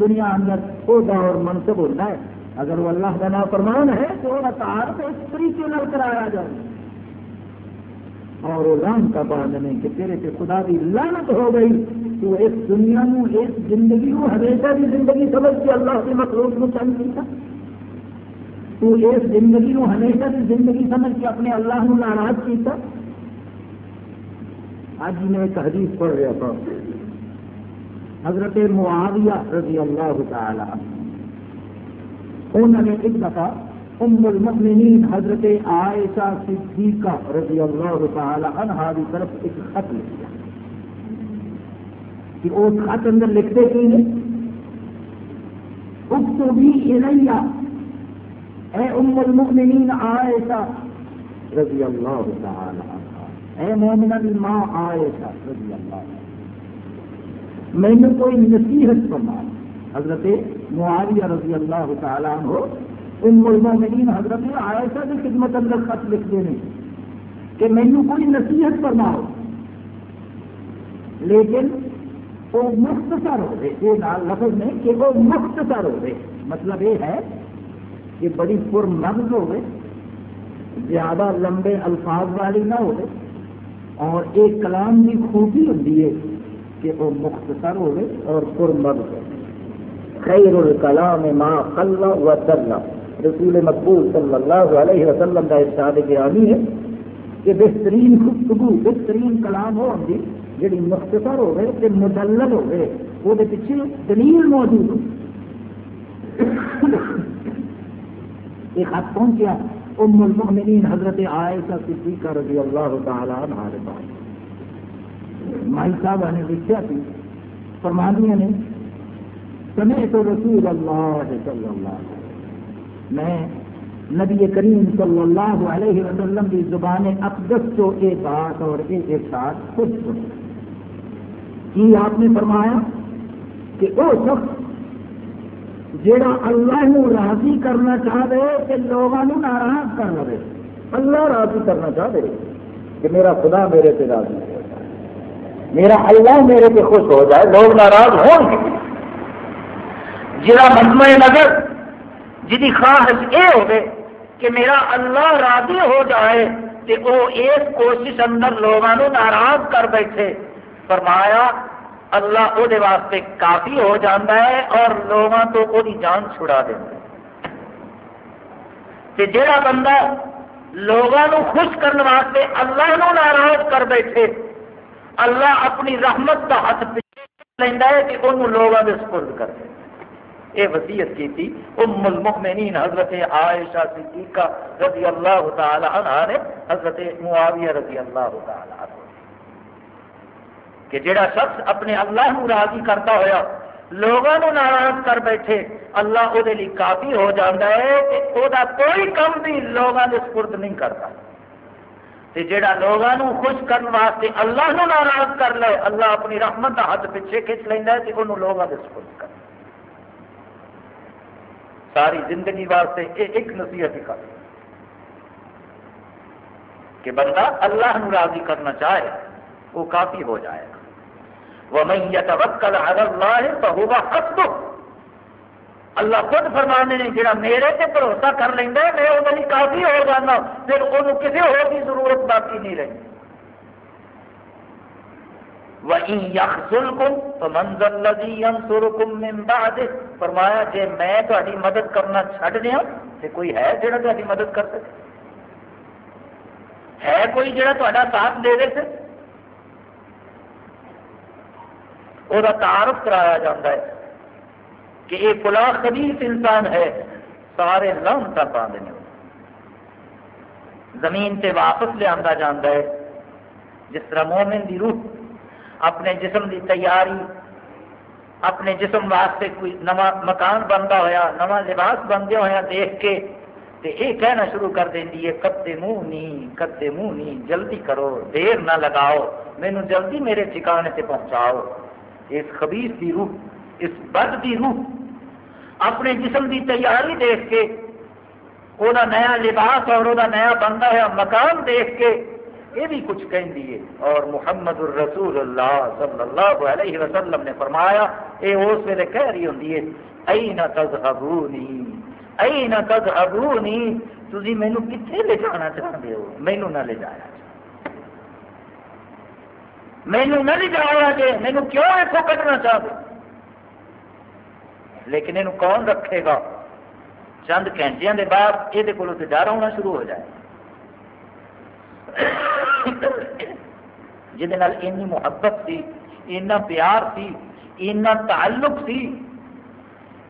دنیا اندر ہوگا اور منصب ہوتا ہے۔ اگر وہ اللہ کا نافرمان ہے، تو وہ تعارف اس طریقے نل کرایا جائے۔ اور وہ رام کا باندھنے کہ تیرے سے خدا کی لانت ہو گئی، تو اس دنیا میں اس زندگی کو ہمیشہ کی زندگی سمجھ کے اللہ کے مخلوق میں چل نہیں تھا۔ تو اس زندگی کو ہمیشہ کی زندگی سمجھ کے اپنے اللہ کو ناراض کیا آج میں ایک حدیث پڑھ رہا تھا۔ حضرت معاویہ رضی اللہ تعالی انہوں نے ایک دفعہ ام المؤمنین حضرت عائشہ صدیقہ رضی اللہ تعالی عنہ کی طرف ایک خط لکھا۔ کہ اس خط اندر لکھتے کی نے اکتبی الیہ۔ اے ام المؤمنین عائشہ رضی اللہ تعالی عنہ۔ اے مومنہ ماں عائشہ رضی اللہ عنہ۔ میں نے کوئی نصیحت فرما حضرت معاویہ رضی اللہ تعالیٰ عنہ، ان المومنین حضرت عائشہ کی خدمت اندر خط لکھ دینے کہ میں نے کوئی نصیحت فرماؤ لیکن وہ مختصر ہو گئے۔ یہ لفظ میں کہ وہ مختصر ہو گئے۔ مطلب یہ ہے کہ بڑی پر مغز ہو گئے، زیادہ لمبے الفاظ والی نہ ہو گئے، اور ایک کلام کی خوبی ہوتی ہے۔ کہ وہ مختصر ہوئے اور پرمد ہو خیر الکلام ما قل و دل۔ رسول مقبول صلی اللہ علیہ وسلم کا ارشاد گرامی ہے کہ بہترین گفتگو، بہترین کلام ہو جی جی مختصر ہو گئے کہ مدلل ہو گئے، وہ پیچھے دلیل موجود ہو۔ ایک خط پہنچیا، ام المؤمنین حضرت عائشہ صدیقہ رضی اللہ تعالی عنہ پاس مائی صاحب نے لکھا تھی فرمانیہ نے سمے تو رسول اللہ صلی اللہ میں نبی کریم صلی اللہ علیہ وسلم کی زبان اقدس تو یہ بات اور یہ ارشاد خود سن کی آپ نے فرمایا کہ وہ شخص جڑا اللہ راضی کرنا چاہ دے کہ لوگوں ناراض کر لے اللہ راضی کرنا چاہ دے کہ میرا خدا میرے سے راضی ہے میرا اللہ میرے پہ خوش ہو جائے، لوگ ناراض ہو جا مجمع نظر جی خواہش یہ ہوگی کہ میرا اللہ راضی ہو جائے کہ وہ اس کوشش اندر لوگوں ناراض کر بیٹھے۔ فرمایا، اللہ وہ واسطے کافی ہو جاتا ہے اور لوگوں تو وہ جان چھڑا دینا کہ جڑا بندہ لوگوں خوش کرنے واسطے اللہ نو ناراض کر بیٹھے اللہ اپنی رحمت کا ہاتھ پیچھے لینا ہے کہ انہوں لوگوں کے سپرد کر دے یہ وصیت کی تھی۔ ام المؤمنین حضرت عائشہ صدیقہ رضی اللہ تعالی عنہ نے حضرت معاویہ رضی اللہ تعالی عنہ کہ جڑا شخص اپنے اللہ نو راضی کرتا ہویا، لوگوں کو ناراض کر بیٹھے، اللہ وہ کافی ہو جاتا ہے کہ وہ کوئی کم بھی لوگوں کے سپرد نہیں کرتا۔ تے جڑا لوگوں خوش کرنے واسطے اللہ نو ناراض کر لے، اللہ اپنی رحمت کا ہاتھ پیچھے کھچ لینا ہے تو انہوں لوگوں کے سپرد کر ساری زندگی واسطے یہ ایک نصیحت ہی کر۔ کہ بندہ اللہ نو راضی کرنا چاہے، وہ کافی ہو جائے گا۔ وَمَن يَتَوَكَّلْ عَلَى اللَّهِ فَهُوَ حَسْبُهُ۔ اللہ خود فرمانے نے جڑا میرے سے بھروسہ کر لینا میں وہ کافی ہو جانا پھر وہ کسی اور کی ضرورت باقی نہیں رہی وَإِن يَخْزُلْكُمْ فَمَنْ الَّذِي يَنْصُرُكُمْ مِنْ فرمایا، جے میں تہاڈی مدد کرنا چھڈ دیاں، تے کوئی ہے جڑا تہاڈی مدد کر سکے؟ ہے کوئی جڑا تہاڈا ساتھ دے دے وہ تعارف کرایا جاتا ہے۔ کہ یہ فلاں خبیث انسان ہے، سارے لانتا پا دیں زمین سے واپس لیا جاتا ہے، جس طرح مومن دی روح، اپنے جسم دی تیاری، اپنے جسم واسطے کوئی نواں مکان بنتا ہوا نواں لباس بنتے ہوا دیکھ کے، تے یہ کہنا شروع کر دینی ہے، کدے منہ نہیں، کدے منہ نہیں، جلدی کرو، دیر نہ لگاؤ مینو جلدی میرے ٹھکانے سے پہنچاؤ۔ اس خبیص دی روح، اس بد دی روح اپنے جسم دی تیاری دیکھ کے وہ نیا لباس اور وہ نیا بنتا ہوا مکان دیکھ کے یہ بھی کچھ کہندی ہے اور محمد الرسول اللہ صلی اللہ علیہ وسلم نے فرمایا یہ اس ویلے کہہ رہی ہوں این تذهبونی این تذهبونی تھی مینو کتنے لے جانا چاہتے ہو؟ مینو نہ لے جایا مینو نہ لے جایا جی مینو کیوں اتوں کٹنا چاہتے لیکن یہ کون رکھے گا؟ چند گھنٹے کے بعد یہ ڈر آنا شروع ہو جائے۔ جہد محبت سی اینا پیار سی اینا تعلق سی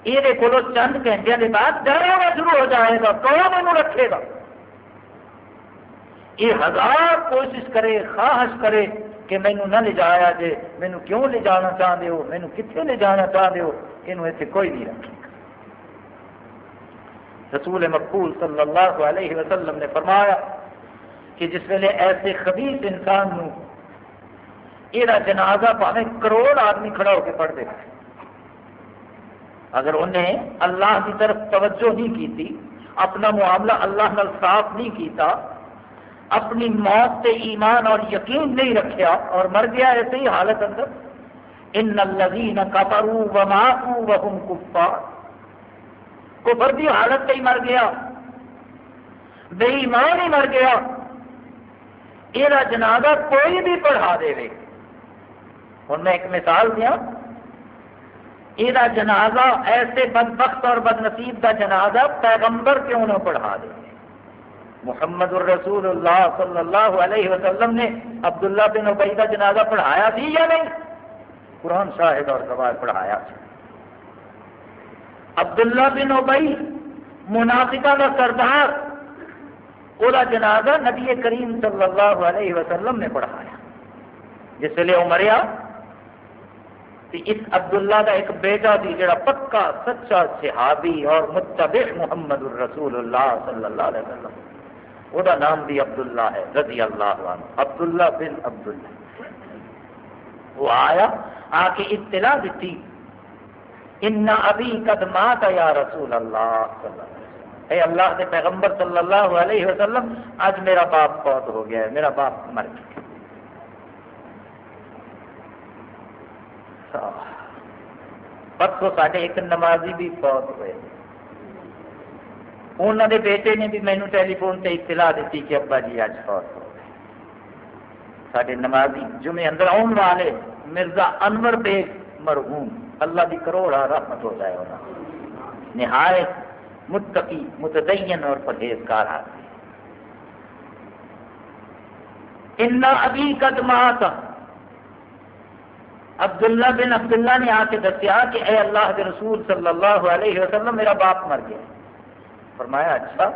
یہ کو چند گھنٹے کے بعد ڈر آنا شروع ہو جائے گا۔ کون مینو رکھے گا؟ یہ ہزار کوشش کرے، خواہش کرے کہ مینو نہ لے جایا جے، مینو کیوں لے جانا چاہتے ہو؟ مینو کتنے لے جانا چاہتے ہو؟ یہ اتنے کوئی نہیں رکھے۔ رسول مقبول صلی اللہ علیہ وسلم نے فرمایا کہ جس ویلے ایسے خبیص انسان نو یہ جنازہ پاوے کروڑ آدمی کھڑا ہو کے پڑھ دے۔ اگر انہیں اللہ کی طرف توجہ نہیں کی تھی اپنا معاملہ اللہ نال صاف نہیں کیتا اپنی موت سے ایمان اور یقین نہیں رکھیا اور مر گیا ایسے ہی حالت اندر۔ ان الذین کفروا وماتوا وهم کفار۔ کفر دی حالت سے ہی مر گیا۔ بے ایمان ہی مر گیا۔ یہ جنازہ کوئی بھی پڑھا دے ہوں میں ایک مثال دیا یہ جنازہ ایسے بدبخت اور بد نصیب کا جنازہ پیغمبر کیوں نہ پڑھا دے۔ محمد الرسول اللہ صلی اللہ علیہ وسلم نے عبداللہ بن ابئی کا جنازہ پڑھایا تھی یا نہیں؟ قرآن شاہد اور گواہ پڑھایا عبداللہ بن ابئی منافقہ کا سردار وہ جنازہ نبی کریم صلی اللہ علیہ وسلم نے پڑھایا۔ جس ویلے وہ مریا اس عبداللہ کا ایک بیٹا بھی جڑا پکا، سچا صحابی اور متبع محمد الرسول اللہ صلی اللہ علیہ وسلم۔ وہ نام بھی عبداللہ ہے، رضی اللہ عنہ۔ عبداللہ بن عبداللہ۔ وہ آیا آ کے اطلاع دیتی ان ابھی قدمات یا رسول اللہ صلی اللہ علیہ وسلم۔ اے اللہ کے پیغمبر صلی اللہ علیہ وسلم، آج میرا باپ فوت ہو گیا ہے، میرا باپ مر گیا پرسوں سارے ایک نمازی بھی فوت ہوئے۔ انہوں نے بیٹے نے بھی مینو ٹیلی فون سے اطلاع دیتی کہ ابا جی اج فوت ہو گئے سارے نمازی جمعے اندر آن والے مرزا انور بیگ مرحوم اللہ کی کروڑا رحمت ہو جائے انہوں نہایت متقی متدین اور پرہیزگار آدمی ان ابھی قدمات عبداللہ بن عبداللہ نے آ کے دسیا کہ اے اللہ کے رسول صلی اللہ علیہ وسلم میرا باپ مر گیا فرمایا اچھا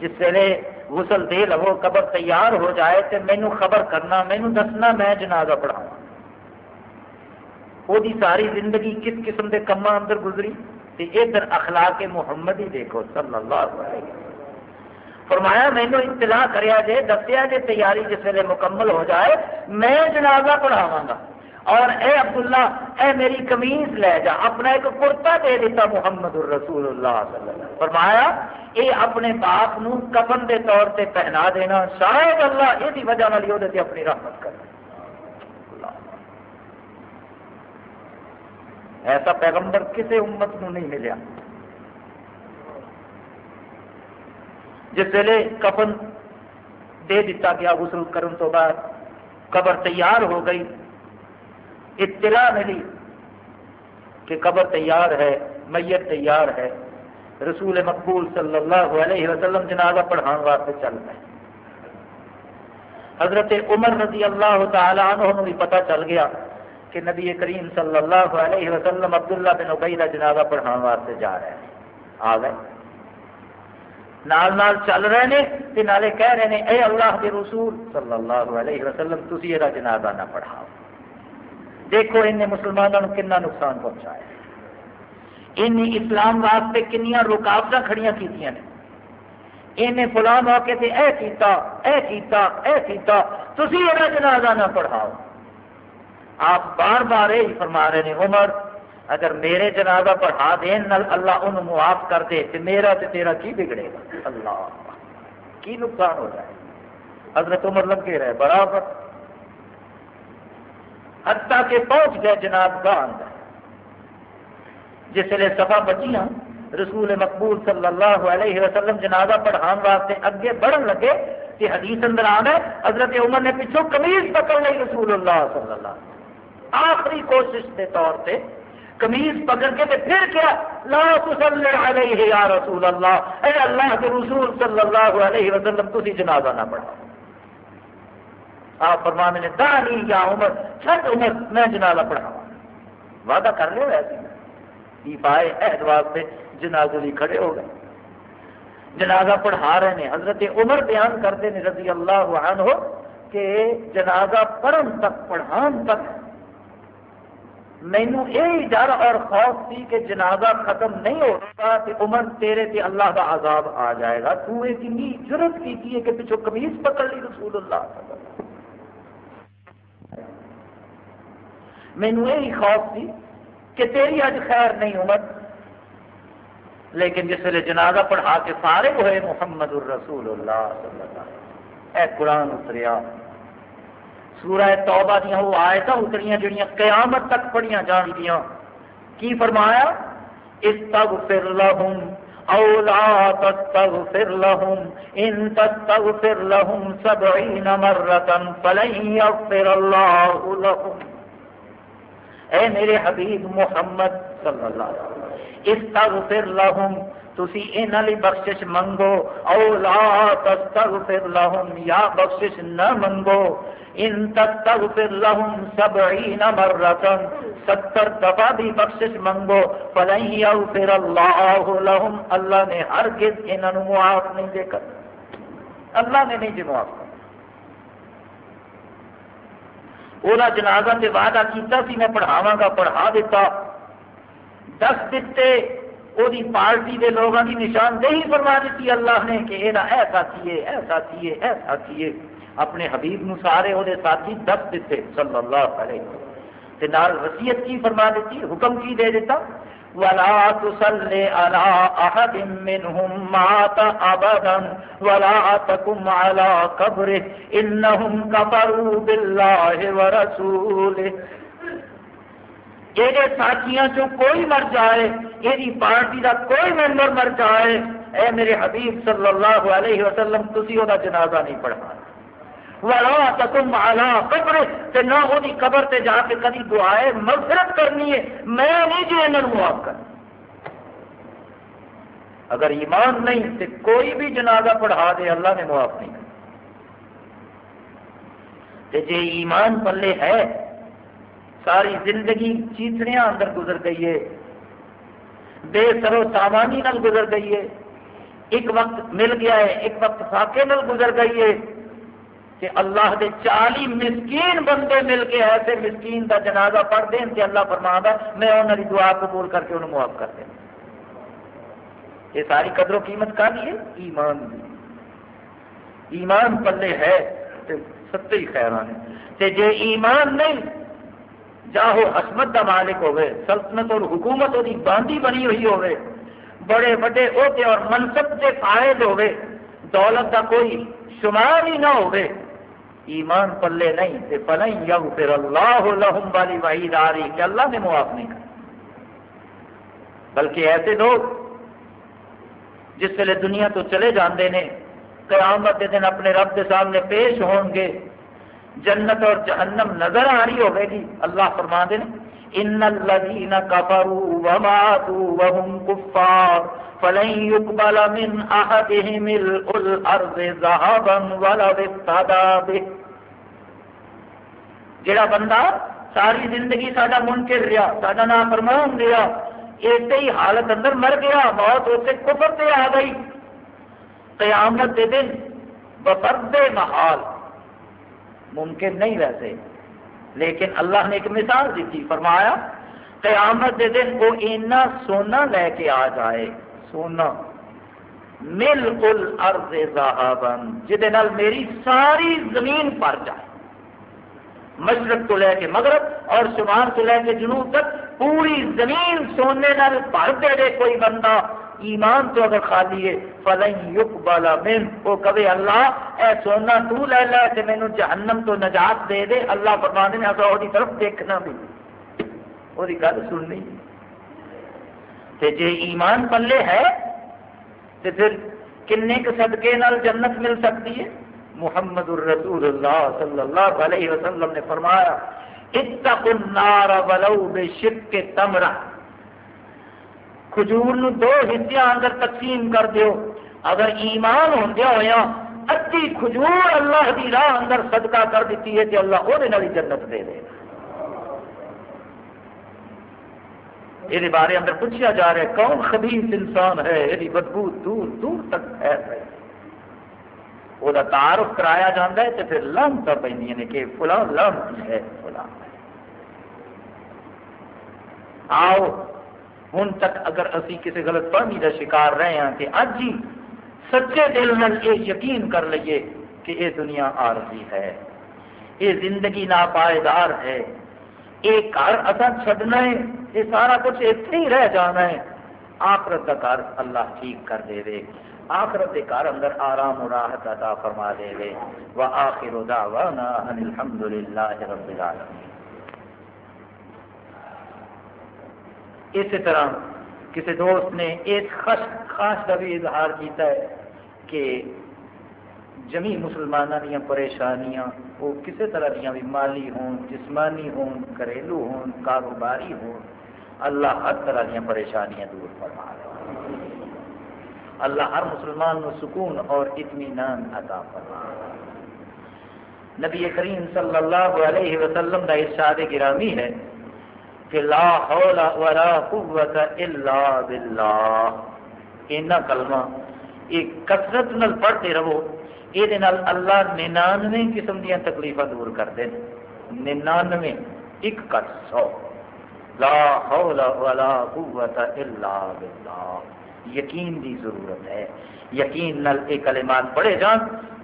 جس ویلے غسل دے لو، قبر تیار ہو جائے تو مینو خبر کرنا مینو دسنا، میں جنازہ پڑھاؤں وہ ساری زندگی کس قسم کے کما اندر گزری؟ ادھر اخلاق محمد ہی دیکھو، صلی اللہ علیہ وسلم۔ فرمایا مینو اطلاع کریا جے، دسیا جے، تیاری جس ویلے مکمل ہو جائے، میں جنازہ پڑھاواں گا۔ اور اے عبداللہ، اے میری کمیز لے جا، اپنا ایک کرتا دے دیتا محمد الرسول اللہ صلی اللہ علیہ وسلم۔ فرمایا، اے اپنے باپ نو کفن دے طور سے پہنا دینا، شاید اللہ یہ وجہ والی وہ اپنی رحمت کرنا ایسا پیغمبر کسی امت نو نہیں ملیا۔ جس ویلے کفن دے دیتا گیا غسل کرن تو بعد، قبر تیار ہو گئی اطلاع ملی کہ قبر تیار ہے، میت تیار ہے۔ رسول مقبول صلی اللہ علیہ وسلم جنازہ پڑھان واسطے چل رہے حضرت عمر رضی اللہ تعالی عنہ بھی پتہ چل گیا کہ نبی کریم صلی اللہ علیہ وسلم عبداللہ بن عبی کا جنازہ پڑھان واسطے جا رہے ہیں۔ آ گئے۔ نال نال چل رہے ہیں تے نالے کہہ رہے ہیں اے اللہ کے رسول صلی اللہ علیہ وسلم، تسی یہ جنازہ نہ پڑھاؤ۔ دیکھو ان مسلمانوں کو کنا نقصان پہنچایا۔ ان اسلام واسطے کنیا رکاوٹ کھڑیاں کیتیاں نے۔ انہیں فلاں موقع سے اے کیتا اے کیتا اے کیتا، تسی یہ جنازہ نہ پڑھاؤ۔ آپ بار بار یہی فرما رہے ہیں عمر، اگر میرے جنازہ پڑھا دین نل اللہ انہوں معاف کر دے تو میرا تو تیرا کی بگڑے گا؟ اللہ، کی نقصان ہو جائے؟ حضرت عمر لگے رہے، برابر۔ حتیٰ کہ پہنچ گئے جناب کا اندر۔ جس لیے سفا بچیاں رسول مقبول صلی اللہ علیہ وسلم جنازہ پڑھان واسطے اگے بڑھن لگے کہ حدیث اندر آنا ہے، حضرت عمر نے پچھوں کمیز پکڑ لی رسول اللہ صلی اللہ علیہ وسلم۔ آخری کوشش کے طور پہ کمیز پکڑ کے تے پھر کیا؟ لا تصلی علیہ یا رسول اللہ۔ اے اللہ کے رسول صلی اللہ علیہ وسلم، تسی جنازہ نہ پڑھا آپ فرمانے نے دانی یا عمر، چھٹ عمر، میں جنازہ پڑھا وعدہ کر لے ایسی کی پائے عہد واسطے جنازے لی کھڑے ہو گئے۔ جنازہ پڑھا رہے ہیں۔ حضرت عمر بیان کرتے ہیں رضی اللہ عنہ کہ جنازہ پڑھن تک، پڑھان تک۔ مینو یہ ڈر اور خوف تھی کہ جنازہ ختم نہیں ہوگا کہ عمر تیرے تے اللہ کا عذاب آ جائے گا۔ تو یہ کنی جرت کی ہے کہ پچھو کمیز پکڑ لی رسول اللہ مینو یہی خوف تھی کہ تیری اج خیر نہیں عمر لیکن جس ویلے جنازہ پڑھا کے سارے ہوئے محمد الرسول اللہ صلی اللہ علیہ وسلم۔ اے قرآن اتریا۔ سورہ توبہ دیا وہ آیت اتریاں جڑیاں قیامت تک پڑھیاں جان گیا کی فرمایا؟ استغفر لهم او لا تستغفر لهم ان تستغفر لهم سبعین مرتا فلن یغفر اللہ لهم اے میرے حبیب محمد صلی اللہ علیہ وسلم، استغفر لهم تسی انہاں لی بخشش منگو، او لا تستغفر لهم یا بخشش نہ منگو۔ ان تستغفر لهم سبعین مرتن، ستر دفعہ بھی بخشش منگو۔ فلن یغفر اللہ لهم اللہ نے ہرگز انہاں معاف نہیں دے کر اللہ نے نہیں جی معاف کر وہ جنازہ سے وعدہ کیتا سی میں پڑھاواں گا پڑھا دیتا دس دیتے وہ پارٹی کے لوگوں کی نشاندہی فرما دیتی اللہ نے کہ یہ اے ساتھی ہے کیے ساتھی ہے اپنے حبیب نو سارے وہ ساتھی دس دیتے صلی اللہ علیہ تے نال وصیت کی فرما دیتی حکم کی دے دیتا ولا تصلي على احد منهم مات ابدا ولا تقم على قبره. انهم كفروا بالله ورسوله. یہ ساتھیاں چو کوئی مر جائے، یہ پارٹی کا کوئی ممبر مر جائے، اے میرے حبیب صلی اللہ علیہ وسلم، تسی وہ جنازہ نہیں پڑھا۔ ولا تکم آلہ قبر تے نہ وہ قبر تے جا کے کدی دعائے مغفرت کرنی ہے، میں نہیں جی انہوں معاف کر اگر ایمان نہیں تو کوئی بھی جنازہ پڑھا دے، اللہ نے معاف نہیں تے جے ایمان پلے ہے، ساری زندگی چیتڑیاں اندر گزر گئی ہے، بے سرو سامانی نل گزر گئی ہے۔ ایک وقت مل گیا ہے، ایک وقت فاقے نل گزر گئی ہے۔ کہ اللہ دے چالی مسکین بندے مل کے ایسے مسکین دا جنازہ پڑھ دیں کہ اللہ فرما میں انہوں کی دعا قبول کر کے انہوں معاف کر دیں یہ ساری قدر و قیمت کا لیے ایمان دی۔ ایمان پلے ہے ستے ہی خیران ہے۔ جے ایمان نہیں چاہو حسمت کا مالک ہوئے سلطنت اور حکومت وہ باندھی بنی ہوئی ہوئے بڑے بڑے عہدے اور منصب سے فائد ہوئے دولت کا کوئی شمار ہی نہ ہوئے ایمان پلے نہیں، تے پلیں یا پھر اللہ لہم والی وحید آ رہی کہ اللہ نے معاف نہیں کر بلکہ ایسے لوگ جس ویلے دنیا تو چلے جاندے نے، قیامت کے دن اپنے رب کے سامنے پیش ہون گے، جنت اور جہنم نظر آ رہی ہوگی گی اللہ فرما دے ان الذين كفروا وماتوا وهم كفار۔ فلن يقبل من احدهم ملء الارض ذهبا ولا افتدى به. جڑا بندہ ساری زندگی ساڈا منکر رہا، ساڈا نام فرمان رہا اسی ہی حالت اندر مر گیا، موت اسے کفر سے آ گئی. قیامت دے دن بفرد محال ممکن نہیں ویسے لیکن اللہ نے ایک مثال دیتی فرمایا، قیامت دے دن وہ اینا سونا لے کے آ جائے۔ سونا۔ مل ال ارض جہد میری ساری زمین پر جائے۔ مشرق تو لے کے مغرب اور شمال تو لے کے جنوب تک پوری زمین سونے نال بھر دے دے کوئی بندہ۔ ایمان تو اگر خالی ہے، فلن یق بالا من۔ وہ کبھی اللہ، اے سونا، تو لے لے تے مینو جہنم تو نجات دے دے۔ اللہ فرما دے اصا وہ طرف دیکھنا بھی۔ وہ گل سننی۔ تے جے ایمان پلے ہے تے پھر کنے کے صدقے نال جنت مل سکتی ہے؟ محمد الرسول اللہ صلی اللہ علیہ وسلم نے فرمایا، اتقوا النار ولو بشق تمرہ۔ کھجور نو دو حصے اندر تقسیم کر دیو۔ اگر ایمان ہوندیا ہویا، ادھی کھجور اللہ دی راہ اندر صدقہ کر دیتی ہے تے اللہ وہ جنت دے دے گا۔ یہ بارے اندر پوچھا جا رہا ہے، کون خبیث انسان ہے؟ یہ بدبو دور دور تک پھیل ہے وہ تعارف کرایا جاتا ہے تو پھر لانتا پہ یعنی کہ فلاں لانتی ہے، فلاں۔ آؤ ہوں تک اگر اسی کسی غلط فہمی کا شکار رہے ہیں کہ اج ہی سچے دل میں یہ یقین کر لیے کہ یہ دنیا عارضی ہے۔ یہ زندگی ناپائیدار ہے۔ یہ گھر اصا چڈنا ہے، یہ سارا کچھ اتنے ہی رہ جانا ہے۔ آخرت کا گھر اللہ ٹھیک کر دے دے۔ آخرت کے گھر اندر آرام و راحت عطا فرما دے دے۔ وآخر دعوانا ان الحمدللہ رب العالمین۔ اسی طرح کسی دوست نے ایک خاص خاص کا بھی اظہار کیتا ہے کہ جمی مسلمانوں دیا پریشانیاں، وہ کسی طرح دیا بھی مالی ہون جسمانی ہون گھریلو ہون کاروباری ہون اللہ ہر طرح دیا پریشانیاں دور فرما اللہ ہر مسلمان نو سکون اور اطمینان عطا فرما نبی کریم صلی اللہ علیہ وسلم کا ارشاد گرامی ہے کہ لا حول ولا قوت الا باللہ۔ اینا کلمہ ایک کثرت نال پڑھتے رہو۔ یہ اللہ ننانوے قسم دیا تکلیف دور کر دیں ننانوے، ایک کٹ سو۔ لا حول ولا قوت الا باللہ۔ یقین دی ضرورت ہے۔ یقین نال ایک کلمات پڑھے جان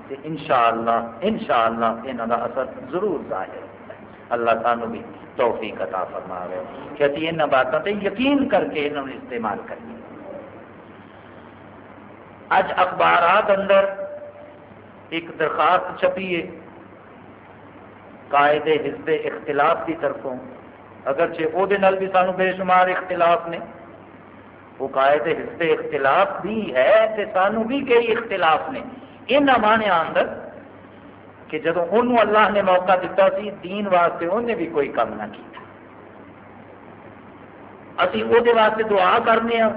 تو انشاءاللہ انشاءاللہ انہاں دا اثر ضرور ظاہر ہے۔ اللہ تعالی بھی توفیق عطا فرما رہے کہ ابھی ان باتوں سے یقین کر کے انہوں نے استعمال کریے۔ اج اخبارات اندر ایک درخواست چھپی ہے قائد حزب اختلاف کی طرفوں۔ اگرچہ وہ بھی سانو بے شمار اختلاف نے، وہ قائد حزب اختلاف بھی ہے تو سانو بھی کئی اختلاف نے۔ ان مانیا اندر کہ جب انہوں اللہ نے موقع دیتا سی، دین واسطے انہیں بھی کوئی کام نہ کیا ابھی وہ واسطے دعا کرنے ہاں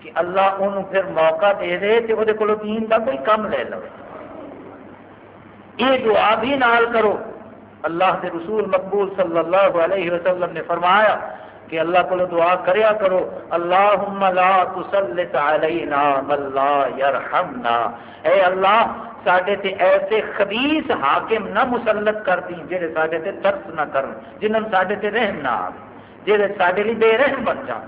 کہ اللہ انہوں پھر موقع دے دے تو وہ دین کا کوئی کم لے لو۔ یہ دعا بھی نال کرو۔ اللہ کے رسول مقبول صلی اللہ علیہ وسلم نے فرمایا کہ اللہ کو دعا کریا کرو۔ اللہم لا تسلط علینا من لا یرحمنا۔ اے اللہ سڈے تے ایسے خبیث حاکم نہ مسلط کر دی جہے سڈے تے ترس نہ کرن جنہوں سڈے تے رحم نہ آئے جہے سڈے لیے بے رحم بن جان۔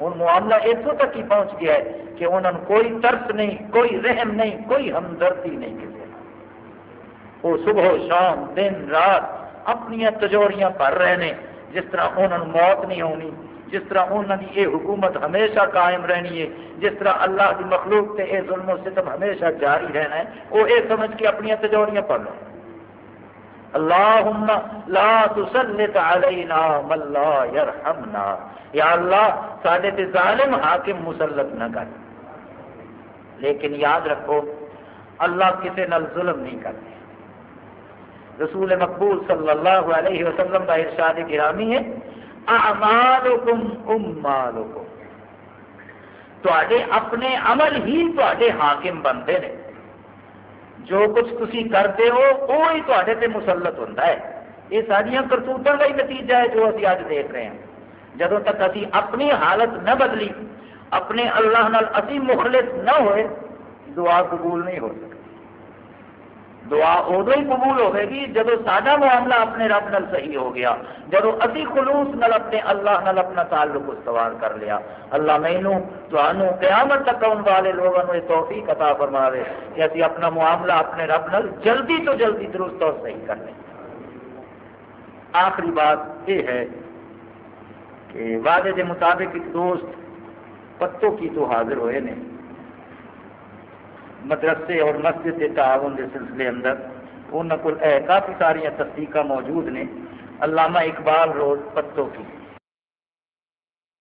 ہوں معاملہ اتوں تک ہی پہنچ گیا ہے کہ انہوں نے کوئی ترس نہیں، کوئی رحم نہیں، کوئی ہمدردی نہیں کسی وہ صبح شام، دن، رات اپنی تجوریاں پڑھ رہے ہیں جس طرح انہوں نے موت نہیں ہونی، جس طرح انہوں کی یہ حکومت ہمیشہ قائم رہنی ہے، جس طرح اللہ کی مخلوق سے یہ ظلم و ستم ہمیشہ جاری رہنا ہے، وہ یہ سمجھ کے اپنی تجوریاں پڑھ لو اللہم لا تسلط علینا من لا یرحمنا۔ یا اللہ سارے تے ظالم حاکم مسلط نہ کر۔ لیکن یاد رکھو، اللہ کسی نال ظلم نہیں کرتے۔ رسول مقبول صلی اللہ علیہ وسلم کا ارشاد گرامی ہے، اعمالکم امالکم۔ تے اپنے عمل ہی تے حاکم بنتے ہیں جو کچھ تھی کرتے ہو وہی تے مسلط ہوتا ہے۔ یہ ساریا کرتوتوں کا ہی نتیجہ ہے جو ابھی اج دیکھ رہے ہیں۔ جب تک ابھی اپنی حالت نہ بدلی، اپنے اللہ نال اسی مخلص نہ ہوئے، دعا قبول نہیں ہو سکتی۔ دعا ادو ہی قبول ہوئے گی جب سارا معاملہ اپنے رب نال صحیح ہو گیا جب ابھی خلوص نال اپنے اللہ نال اپنا تعلق استوار کر لیا۔ اللہ مینو تمہوں قیامت تک آنے والے لوگوں یہ توفیق عطا فرما دے کہ ابھی اپنا معاملہ اپنے رب نال جلدی تو جلدی درست اور صحیح کر لیں۔ آخری بات یہ ہے کہ وعدے کے مطابق ایک دوست پتوں کی تو حاضر ہوئے نے۔ مدرسے اور مسجد کے تعاون کے سلسلے اندر انہوں کو کافی ساری تصدیق موجود نے، علامہ اقبال روڈ پتوں کی۔